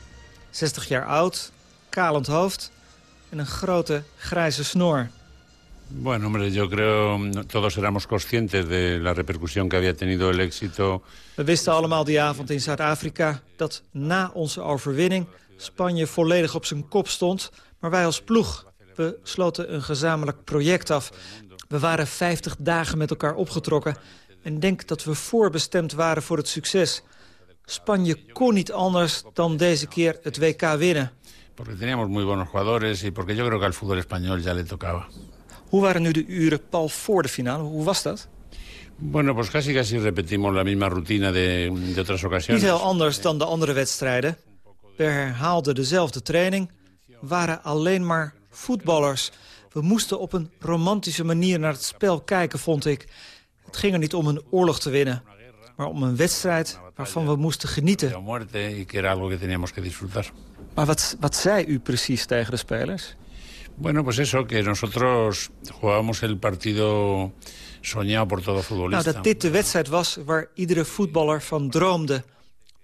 60 jaar oud, kalend hoofd en een grote grijze snor. Bueno, hombre, yo creo todos éramos conscientes de la repercusión que había tenido el éxito. We wisten allemaal die avond in Zuid-Afrika dat na onze overwinning Spanje volledig op zijn kop stond. Maar wij als ploeg, we sloten een gezamenlijk project af. We waren 50 dagen met elkaar opgetrokken en denk dat we voorbestemd waren voor het succes. Spanje kon niet anders dan deze keer het WK winnen. Porque teníamos muy buenos jugadores y porque yo creo que al fútbol español ya le tocaba. Hoe waren nu de uren, Paul, voor de finale? Hoe was dat? Bueno, pues casi casi repetimos la misma rutina de, de otras Niet ocasiones. heel anders dan de andere wedstrijden. We herhaalden dezelfde training, waren alleen maar voetballers. We moesten op een romantische manier naar het spel kijken, vond ik. Het ging er niet om een oorlog te winnen, maar om een wedstrijd waarvan we moesten genieten. Maar wat, wat zei u precies tegen de spelers? Bueno, pues eso, que nosotros jugábamos el partido soñado por todo Nou, futbolista. dat dit de wedstrijd was waar iedere voetballer van droomde.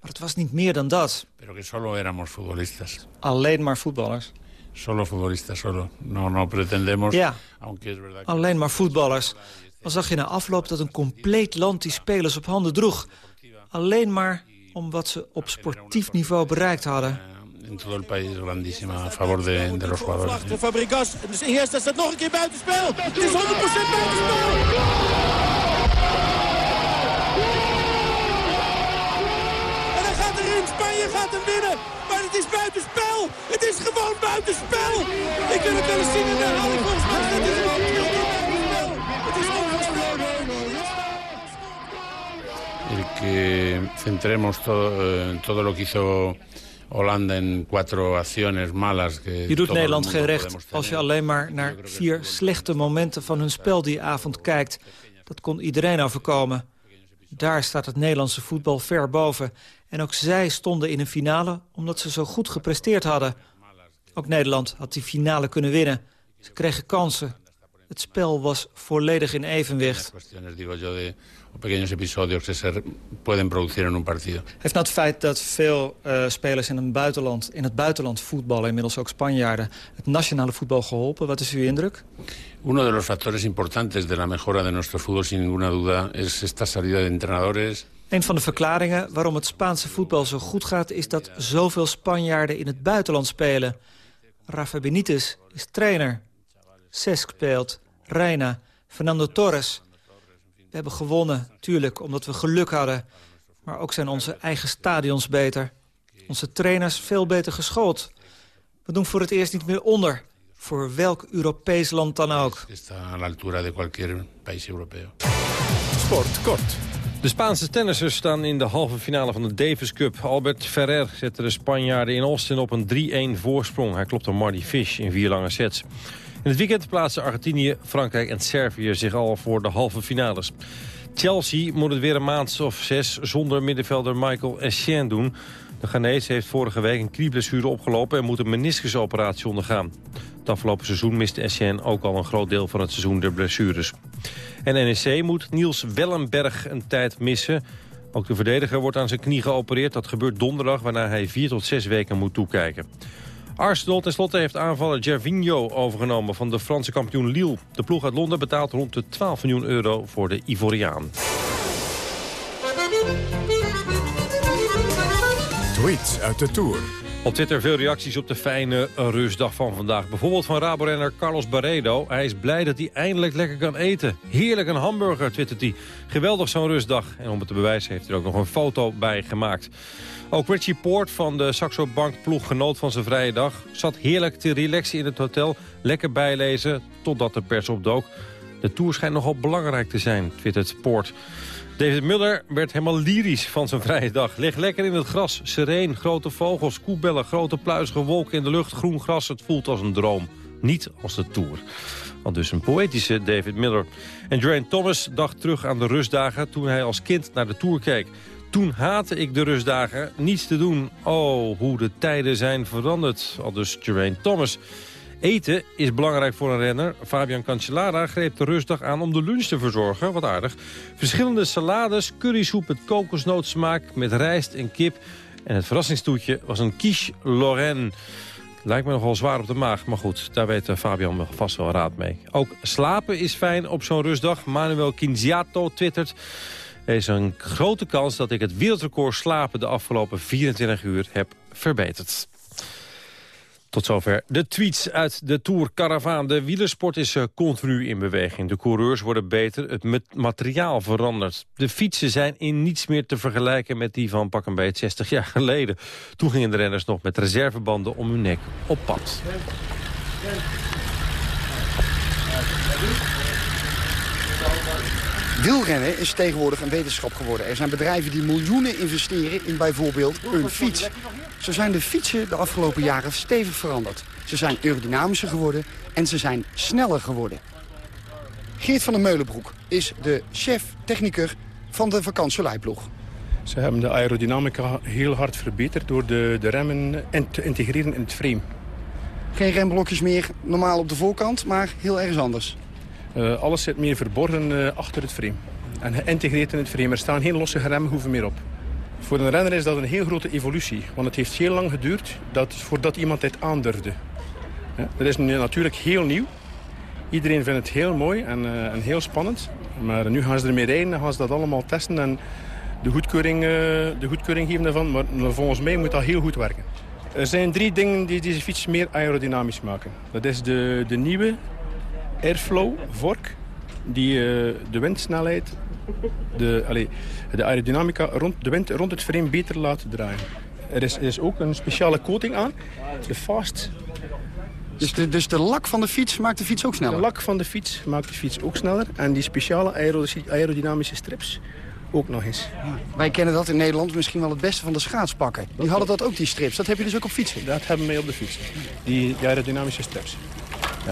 Maar het was niet meer dan dat. Pero que solo éramos futbolistas. Alleen maar voetballers. Solo futbolistas, solo. No, no pretendemos, Ja. aunque es verdad que... Alleen maar voetballers. Dan zag je na afloop dat een compleet land die spelers op handen droeg. Alleen maar om wat ze op sportief niveau bereikt hadden. En todo el país grandísima a favor de, de los jugadores. De Fabregas. Dus Iniesta staat nog een keer buitenspel. Het is 100% buitenspel. En hij gaat erin. Spanje gaat hem winnen. Maar het is buitenspel. Het is gewoon buitenspel. Ik wil het wel eens zien in de herhaling volgens mij. Het is gewoon buitenspel. Het is ongesproken. El que centremos todo, eh, todo lo que hizo Je doet Nederland geen recht als je alleen maar naar vier slechte momenten van hun spel die avond kijkt. Dat kon iedereen overkomen. Daar staat het Nederlandse voetbal ver boven. En ook zij stonden in een finale omdat ze zo goed gepresteerd hadden. Ook Nederland had die finale kunnen winnen. Ze kregen kansen. Het spel was volledig in evenwicht. Pequeños episodios que se pueden producir en un partido. Heeft nou het feit dat veel eh, spelers in het, buitenland, in het buitenland voetballen... inmiddels ook Spanjaarden, het nationale voetbal geholpen? Wat is uw indruk? Uno de los factores importantes de la mejora de nuestro fútbol, sin ninguna duda, es esta salida de entrenadores Een van de verklaringen waarom het Spaanse voetbal zo goed gaat... is dat zoveel Spanjaarden in het buitenland spelen. Rafa Benitez is trainer. Cesc speelt, Reina, Fernando Torres. We hebben gewonnen, tuurlijk, omdat we geluk hadden. Maar ook zijn onze eigen stadions beter. Onze trainers veel beter geschoold. We doen voor het eerst niet meer onder. Voor welk Europees land dan ook. está a la altura de cualquier país europeo. Sport kort. De Spaanse tennissers staan in de halve finale van de Davis Cup. Albert Ferrer zette de Spanjaarden in Austin op een 3-1 voorsprong. Hij klopte Marty Fish in vier lange sets. In het weekend plaatsen Argentinië, Frankrijk en Servië zich al voor de halve finales. Chelsea moet het weer een maand of zes zonder middenvelder Michael Essien doen. De Ghanese heeft vorige week een knieblessure opgelopen... en moet een meniscusoperatie ondergaan. Het afgelopen seizoen miste Essien ook al een groot deel van het seizoen de blessures. En NEC moet Niels Wellenberg een tijd missen. Ook de verdediger wordt aan zijn knie geopereerd. Dat gebeurt donderdag, waarna hij vier tot zes weken moet toekijken. Arsenal tenslotte heeft aanvaller Gervinho overgenomen van de Franse kampioen Lille. De ploeg uit Londen betaalt rond de 12 miljoen euro voor de Ivoriaan. Tweets uit de Tour. Op Twitter veel reacties op de fijne rustdag van vandaag. Bijvoorbeeld van Rabo-renner Carlos Barredo. Hij is blij dat hij eindelijk lekker kan eten. Heerlijk een hamburger, twittert hij. Geweldig zo'n rustdag. En om het te bewijzen heeft hij er ook nog een foto bij gemaakt. Ook Richie Poort van de Saxo Bank ploeg genoot van zijn vrije dag. Zat heerlijk te relaxen in het hotel. Lekker bijlezen, totdat de pers opdook. De Tour schijnt nogal belangrijk te zijn, twittert Poort. David Muller werd helemaal lyrisch van zijn vrije dag. Lig lekker in het gras, sereen, grote vogels, koebellen, grote pluizige wolken in de lucht, groen gras. Het voelt als een droom, niet als de Tour. Al dus een poëtische David Miller. En Geraint Thomas dacht terug aan de rustdagen toen hij als kind naar de Tour keek. Toen haatte ik de rustdagen, niets te doen. Oh, hoe de tijden zijn veranderd, al dus Geraint Thomas. Eten is belangrijk voor een renner. Fabian Cancellara greep de rustdag aan om de lunch te verzorgen. Wat aardig. Verschillende salades, currysoep met kokosnootsmaak... met rijst en kip. En het verrassingstoetje was een quiche Lorraine. Lijkt me nogal zwaar op de maag, maar goed, daar weet eh, Fabian vast wel raad mee. Ook slapen is fijn op zo'n rustdag. Manuel Quinziato twittert... Er is een grote kans dat ik het wereldrecord slapen de afgelopen 24 uur heb verbeterd. Tot zover de tweets uit de Tour Caravaan. De wielersport is eh, continu in beweging. De coureurs worden beter, het materiaal verandert. De fietsen zijn in niets meer te vergelijken met die van pak een beet 60 jaar geleden. Toen gingen de renners nog met reservebanden om hun nek op pad. Wielrennen is tegenwoordig een wetenschap geworden. Er zijn bedrijven die miljoenen investeren in bijvoorbeeld een fiets. Zo zijn de fietsen de afgelopen jaren stevig veranderd. Ze zijn aerodynamischer geworden en ze zijn sneller geworden. Geert van der Meulenbroek is de chef-technicus van de vakantieleiploeg. Ze hebben de aerodynamica heel hard verbeterd door de, de remmen in te integreren in het frame. Geen remblokjes meer normaal op de voorkant, maar heel ergens anders. Eh, alles zit meer verborgen eh, achter het frame. En geïntegreerd in het frame. Er staan geen losse remhoeven meer op. Voor een renner is dat een heel grote evolutie. Want het heeft heel lang geduurd dat, voordat iemand dit aandurfde. Dat is nu natuurlijk heel nieuw. Iedereen vindt het heel mooi en, eh, en heel spannend. Maar nu gaan ze ermee rijden en gaan ze dat allemaal testen. En de goedkeuring, de goedkeuring geven daarvan. Maar volgens mij moet dat heel goed werken. Er zijn drie dingen die deze fiets meer aerodynamisch maken. Dat is de, de nieuwe Airflow vork die eh, de windsnelheid, de, allee, de aerodynamica rond de wind rond het frame beter laat draaien. Er is, er is ook een speciale coating aan, de Fast. Dus de, dus de lak van de fiets maakt de fiets ook sneller? De lak van de fiets maakt de fiets ook sneller. En die speciale aero- aerodynamische strips ook nog eens. Wij kennen dat in Nederland misschien wel het beste van de schaatspakken. Die hadden dat ook, die strips. Dat heb je dus ook op fietsen? Dat hebben wij op de fiets. Die aerodynamische strips.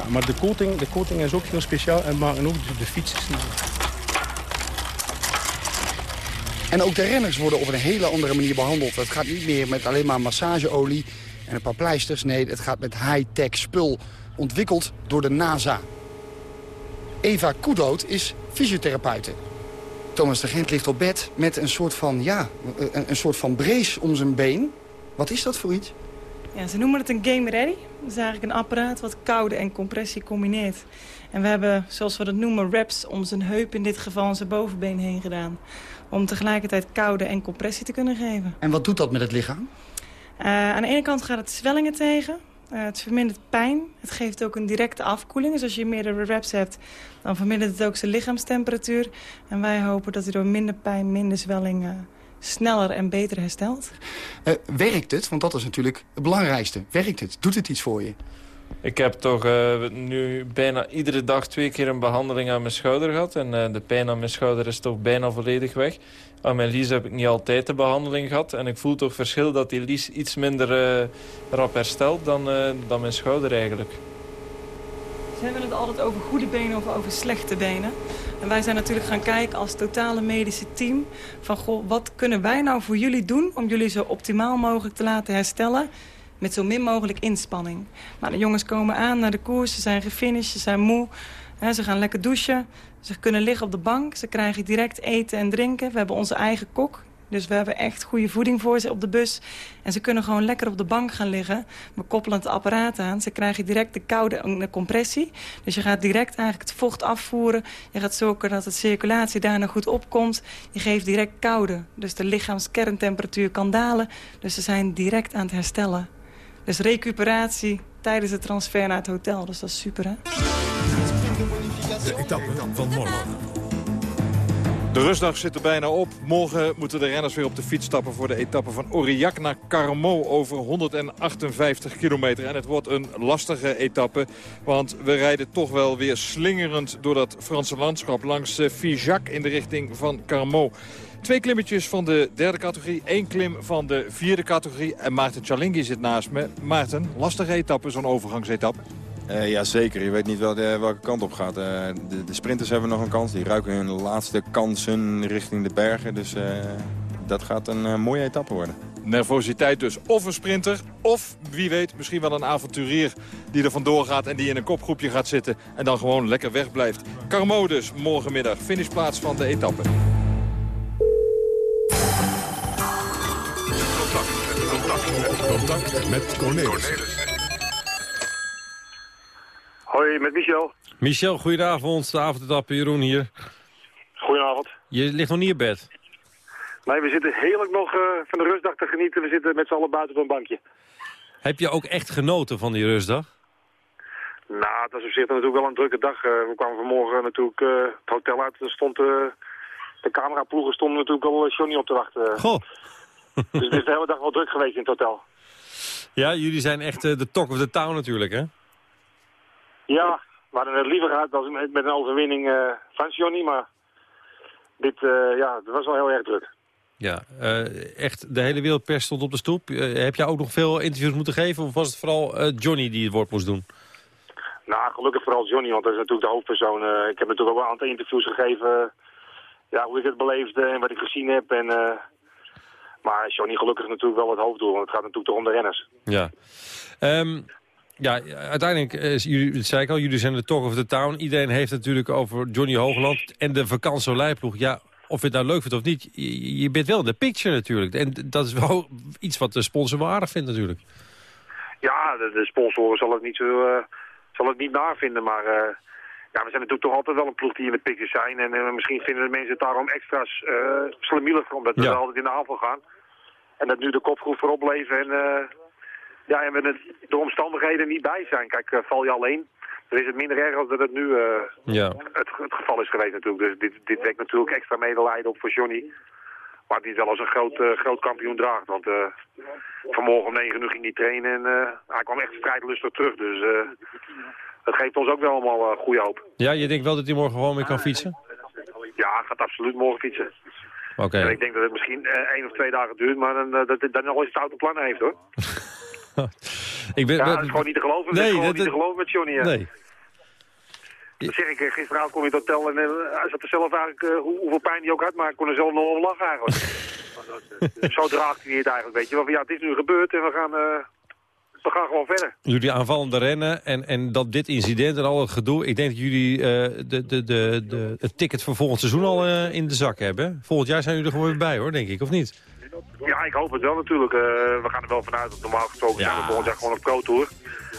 Maar de coating, de coating is ook heel speciaal en maken ook de, de. En ook de renners worden op een hele andere manier behandeld. Het gaat niet meer met alleen maar massageolie en een paar pleisters. Nee, het gaat met high-tech spul. ontwikkeld door de NASA. Eva Koedoot is fysiotherapeute. Thomas de Gent ligt op bed met een soort van, ja, een, een soort van brace om zijn been. Wat is dat voor iets? Ja, ze noemen het een Game Ready. Dat is eigenlijk een apparaat wat koude en compressie combineert. En we hebben, zoals we dat noemen, wraps om zijn heup in dit geval zijn bovenbeen heen gedaan. Om tegelijkertijd koude en compressie te kunnen geven. En wat doet dat met het lichaam? Uh, aan de ene kant gaat het zwellingen tegen. Uh, het vermindert pijn. Het geeft ook een directe afkoeling. Dus als je meerdere reps hebt, dan vermindert het ook zijn lichaamstemperatuur. En wij hopen dat hij door minder pijn, minder zwelling... Sneller en beter herstelt. Uh, werkt het? Want dat is natuurlijk het belangrijkste. Werkt het? Doet het iets voor je? Ik heb toch uh, nu bijna iedere dag twee keer een behandeling aan mijn schouder gehad. En uh, de pijn aan mijn schouder is toch bijna volledig weg. Aan mijn lies heb ik niet altijd de behandeling gehad. En ik voel toch verschil dat die lies iets minder uh, rap herstelt dan, dan mijn schouder eigenlijk. Ze hebben het altijd over goede benen of over slechte benen. En wij zijn natuurlijk gaan kijken als totale medische team... van goh, wat kunnen wij nou voor jullie doen om jullie zo optimaal mogelijk te laten herstellen met zo min mogelijk inspanning. Nou, de jongens komen aan naar de koers, ze zijn gefinished, ze zijn moe. Ze gaan lekker douchen, ze kunnen liggen op de bank. Ze krijgen direct eten en drinken. We hebben onze eigen kok, dus we hebben echt goede voeding voor ze op de bus. En ze kunnen gewoon lekker op de bank gaan liggen. We koppelen het apparaat aan. Ze krijgen direct de koude de compressie. Dus je gaat direct eigenlijk het vocht afvoeren. Je gaat zorgen dat de circulatie daarna goed opkomt. Je geeft direct koude. Dus de lichaamskerntemperatuur kan dalen. Dus ze zijn direct aan het herstellen. Dus recuperatie tijdens de transfer naar het hotel. Dus dat is super, hè? De etappe van morgen. De rustdag zit er bijna op. Morgen moeten de renners weer op de fiets stappen voor de etappe van Aurillac naar Carmo over 158 kilometer. En het wordt een lastige etappe, want we rijden toch wel weer slingerend door dat Franse landschap langs Figeac in de richting van Carmo. Twee klimmetjes van de derde categorie, één klim van de vierde categorie. En Maarten Chalingi zit naast me. Maarten, lastige etappe, zo'n overgangsetappe. Uh, ja, zeker. Je weet niet wel de, welke kant op gaat. Uh, de, de, sprinters hebben nog een kans. Die ruiken hun laatste kansen richting de bergen. Dus uh, dat gaat een mooie etappe worden. Nervositeit dus. Of een sprinter, of wie weet misschien wel een avonturier die er vandoor gaat... en die in een kopgroepje gaat zitten en dan gewoon lekker wegblijft. Carmo dus, morgenmiddag. Finishplaats van de etappe. Contact met Cornelis. Hoi, met Michel. Michel, goedenavond. De avondetappe, Jeroen hier. Goedenavond. Je ligt nog niet in bed? Nee, we zitten heerlijk nog uh, van de rustdag te genieten. We zitten met z'n allen buiten op een bankje. Heb je ook echt genoten van die rustdag? Nou, het was op zich natuurlijk wel een drukke dag. Uh, we kwamen vanmorgen natuurlijk uh, het hotel uit. Er stond, de cameraploegen stonden natuurlijk al Johnny op te wachten. Goh. dus het is de hele dag wel druk geweest in het hotel. Ja, jullie zijn echt de talk of the town natuurlijk, hè? Ja, we hadden het liever gehad als met, met een overwinning uh, van Johnny, maar dit uh, ja, het was wel heel erg druk. Ja, uh, echt de hele wereldpers stond op de stoep. heb jij ook nog veel interviews moeten geven of was het vooral Johnny die het woord moest doen? Nou, gelukkig vooral Johnny, want dat is natuurlijk de hoofdpersoon. ik heb natuurlijk ook wel een aantal interviews gegeven, ja, hoe ik het beleefde en wat ik gezien heb. En, maar Johnny gelukkig natuurlijk wel het hoofddoel, want het gaat natuurlijk toch om de renners. Ja. Um, ja, uiteindelijk, is, jullie, dat zei ik al, jullie zijn de talk of the town. Iedereen heeft het natuurlijk over Johnny Hoogland en de vakantieleiploeg. Ja, of je het nou leuk vindt of niet, je, je, bent wel in de picture natuurlijk. En dat is wel iets wat de sponsor wel aardig vindt natuurlijk. Ja, de, de sponsoren zal het niet, zo, uh, zal het niet naar vinden, maar... Uh, ja, we zijn natuurlijk toch altijd wel een ploeg die in de picture zijn. En uh, misschien vinden de mensen het daarom extra uh, slemielig, omdat we ja. altijd in de aanval gaan. En dat nu de kopgroep voorop leven en... Ja, en we de omstandigheden niet bij zijn. Kijk, uh, val je alleen, dan is het minder erg als dat het nu uh, ja. het, het, geval is geweest natuurlijk. Dus dit, dit wekt natuurlijk extra medelijden op voor Johnny. Maar die wel als een groot, uh, groot kampioen draagt. Want vanmorgen om 9 uur ging hij trainen en hij kwam echt strijdlustig terug. Dus dat geeft ons ook wel allemaal goede hoop. Ja, je denkt wel dat hij morgen gewoon weer kan fietsen? Ja, hij gaat absoluut morgen fietsen. Oké. Okay. Ik denk dat het misschien één of twee dagen duurt, maar dan, dat hij dan nog eens het oude plan heeft hoor. ik ben, ja, dat is gewoon niet te geloven. Nee, dat is gewoon dat, niet te geloven met Johnny. Hè? Nee. Dat zeg ik, gisteravond kom je in het hotel en uh, hij zat er zelf eigenlijk, hoe, hoeveel pijn hij ook had, maar ik kon er zelf nog wel lachen eigenlijk. Zo draagt hij het eigenlijk, weet je wel. Van, ja, het is nu gebeurd en we gaan, uh, we gaan gewoon verder. Jullie aanvallende rennen en, en dat dit incident en al het gedoe... ik denk dat jullie eh, de, de, de, de, het ticket voor volgend seizoen al eh, in de zak hebben. Volgend jaar zijn jullie er gewoon weer bij, hoor, denk ik, of niet? Ja, ik hoop het wel natuurlijk. Eh, we gaan er wel vanuit dat normaal gesproken zijn we volgend jaar gewoon op Pro Tour.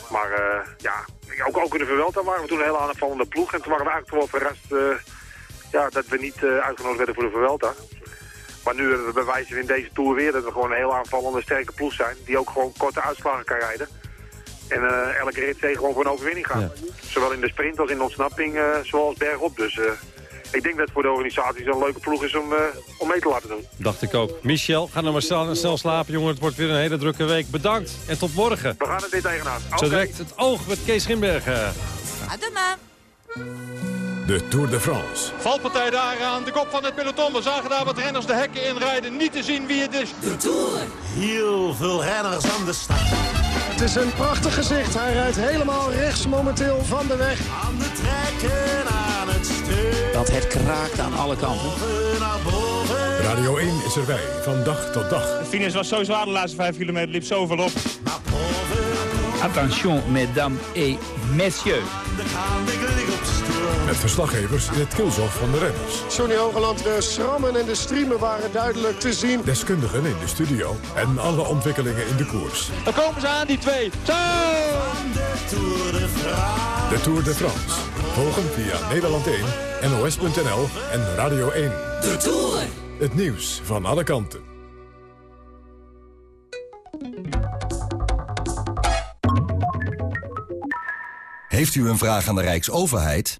Maar eh, ja, ook, ook in de Vuelta waren we toen een hele aanvallende ploeg. En toen waren we eigenlijk wel verrast eh, ja, dat we niet eh, uitgenodigd werden voor de Vuelta. Maar nu bewijzen we in deze Tour weer dat we gewoon een heel aanvallende sterke ploeg zijn. Die ook gewoon korte uitslagen kan rijden. En elke rit tegen gewoon voor een overwinning gaan. Zowel in de sprint als in de ontsnapping, zoals bergop. Dus ik denk dat het voor de organisatie een leuke ploeg is om, eh, om mee te laten doen. Dacht ik ook. Michel, ga nou maar snel, snel slapen, jongen. Het wordt weer een hele drukke week. Bedankt en tot morgen. We gaan het weer tegenaan. Zo direct het oog met Kees Grimbergen. De Tour de France. Valpartij daar aan de kop van het peloton. We zagen daar wat renners de hekken inrijden. Niet te zien wie het is. De Tour. Heel veel renners aan de start. Het is een prachtig gezicht. Hij rijdt helemaal rechts momenteel van de weg. Aan de trekken, aan het stuur. Dat het kraakt aan alle kanten. Radio 1 is erbij van dag tot dag. De finish was zo zwaar de laatste vijf kilometer, liep zoveel op. Attention, mesdames et messieurs. Met verslaggevers in het kielzog van de renners. Johnny Hogeland, de schrammen en de streamen waren duidelijk te zien. Deskundigen in de studio en alle ontwikkelingen in de koers. Dan komen ze aan, die twee. Zo! De Tour de France. Volgen via Nederland 1, NOS.nl en Radio 1. De Tour. Het nieuws van alle kanten. Heeft u een vraag aan de Rijksoverheid?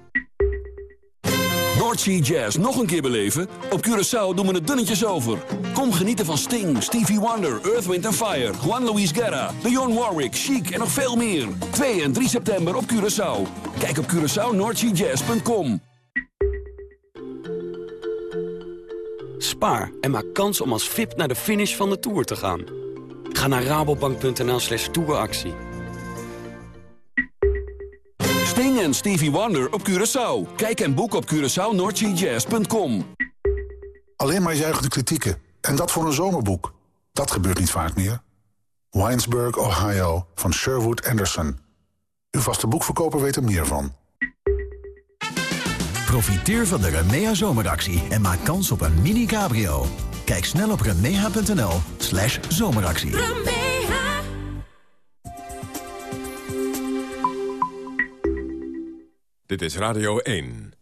Noordsea Jazz nog een keer beleven? Op Curaçao doen we het dunnetjes over. Kom genieten van Sting, Stevie Wonder, Earth, Wind Fire... Juan Luis Guerra, Dionne Warwick, Chic en nog veel meer. 2 en 3 september op Curaçao. Kijk op CuraçaoNoordseaJazz.com. Spaar en maak kans om als VIP naar de finish van de Tour te gaan. Ga naar rabobank.nl slash touractie. Sting en Stevie Wonder op Curaçao. Kijk en boek op CuraçaoNoordseaJazz.com. Alleen maar juichende kritieken. En dat voor een zomerboek. Dat gebeurt niet vaak meer. Winesburg, Ohio, van Sherwood Anderson. Uw vaste boekverkoper weet er meer van. Profiteer van de Remea zomeractie en maak kans op een mini cabrio. Kijk snel op remea.nl slash zomeractie. Dit is Radio 1.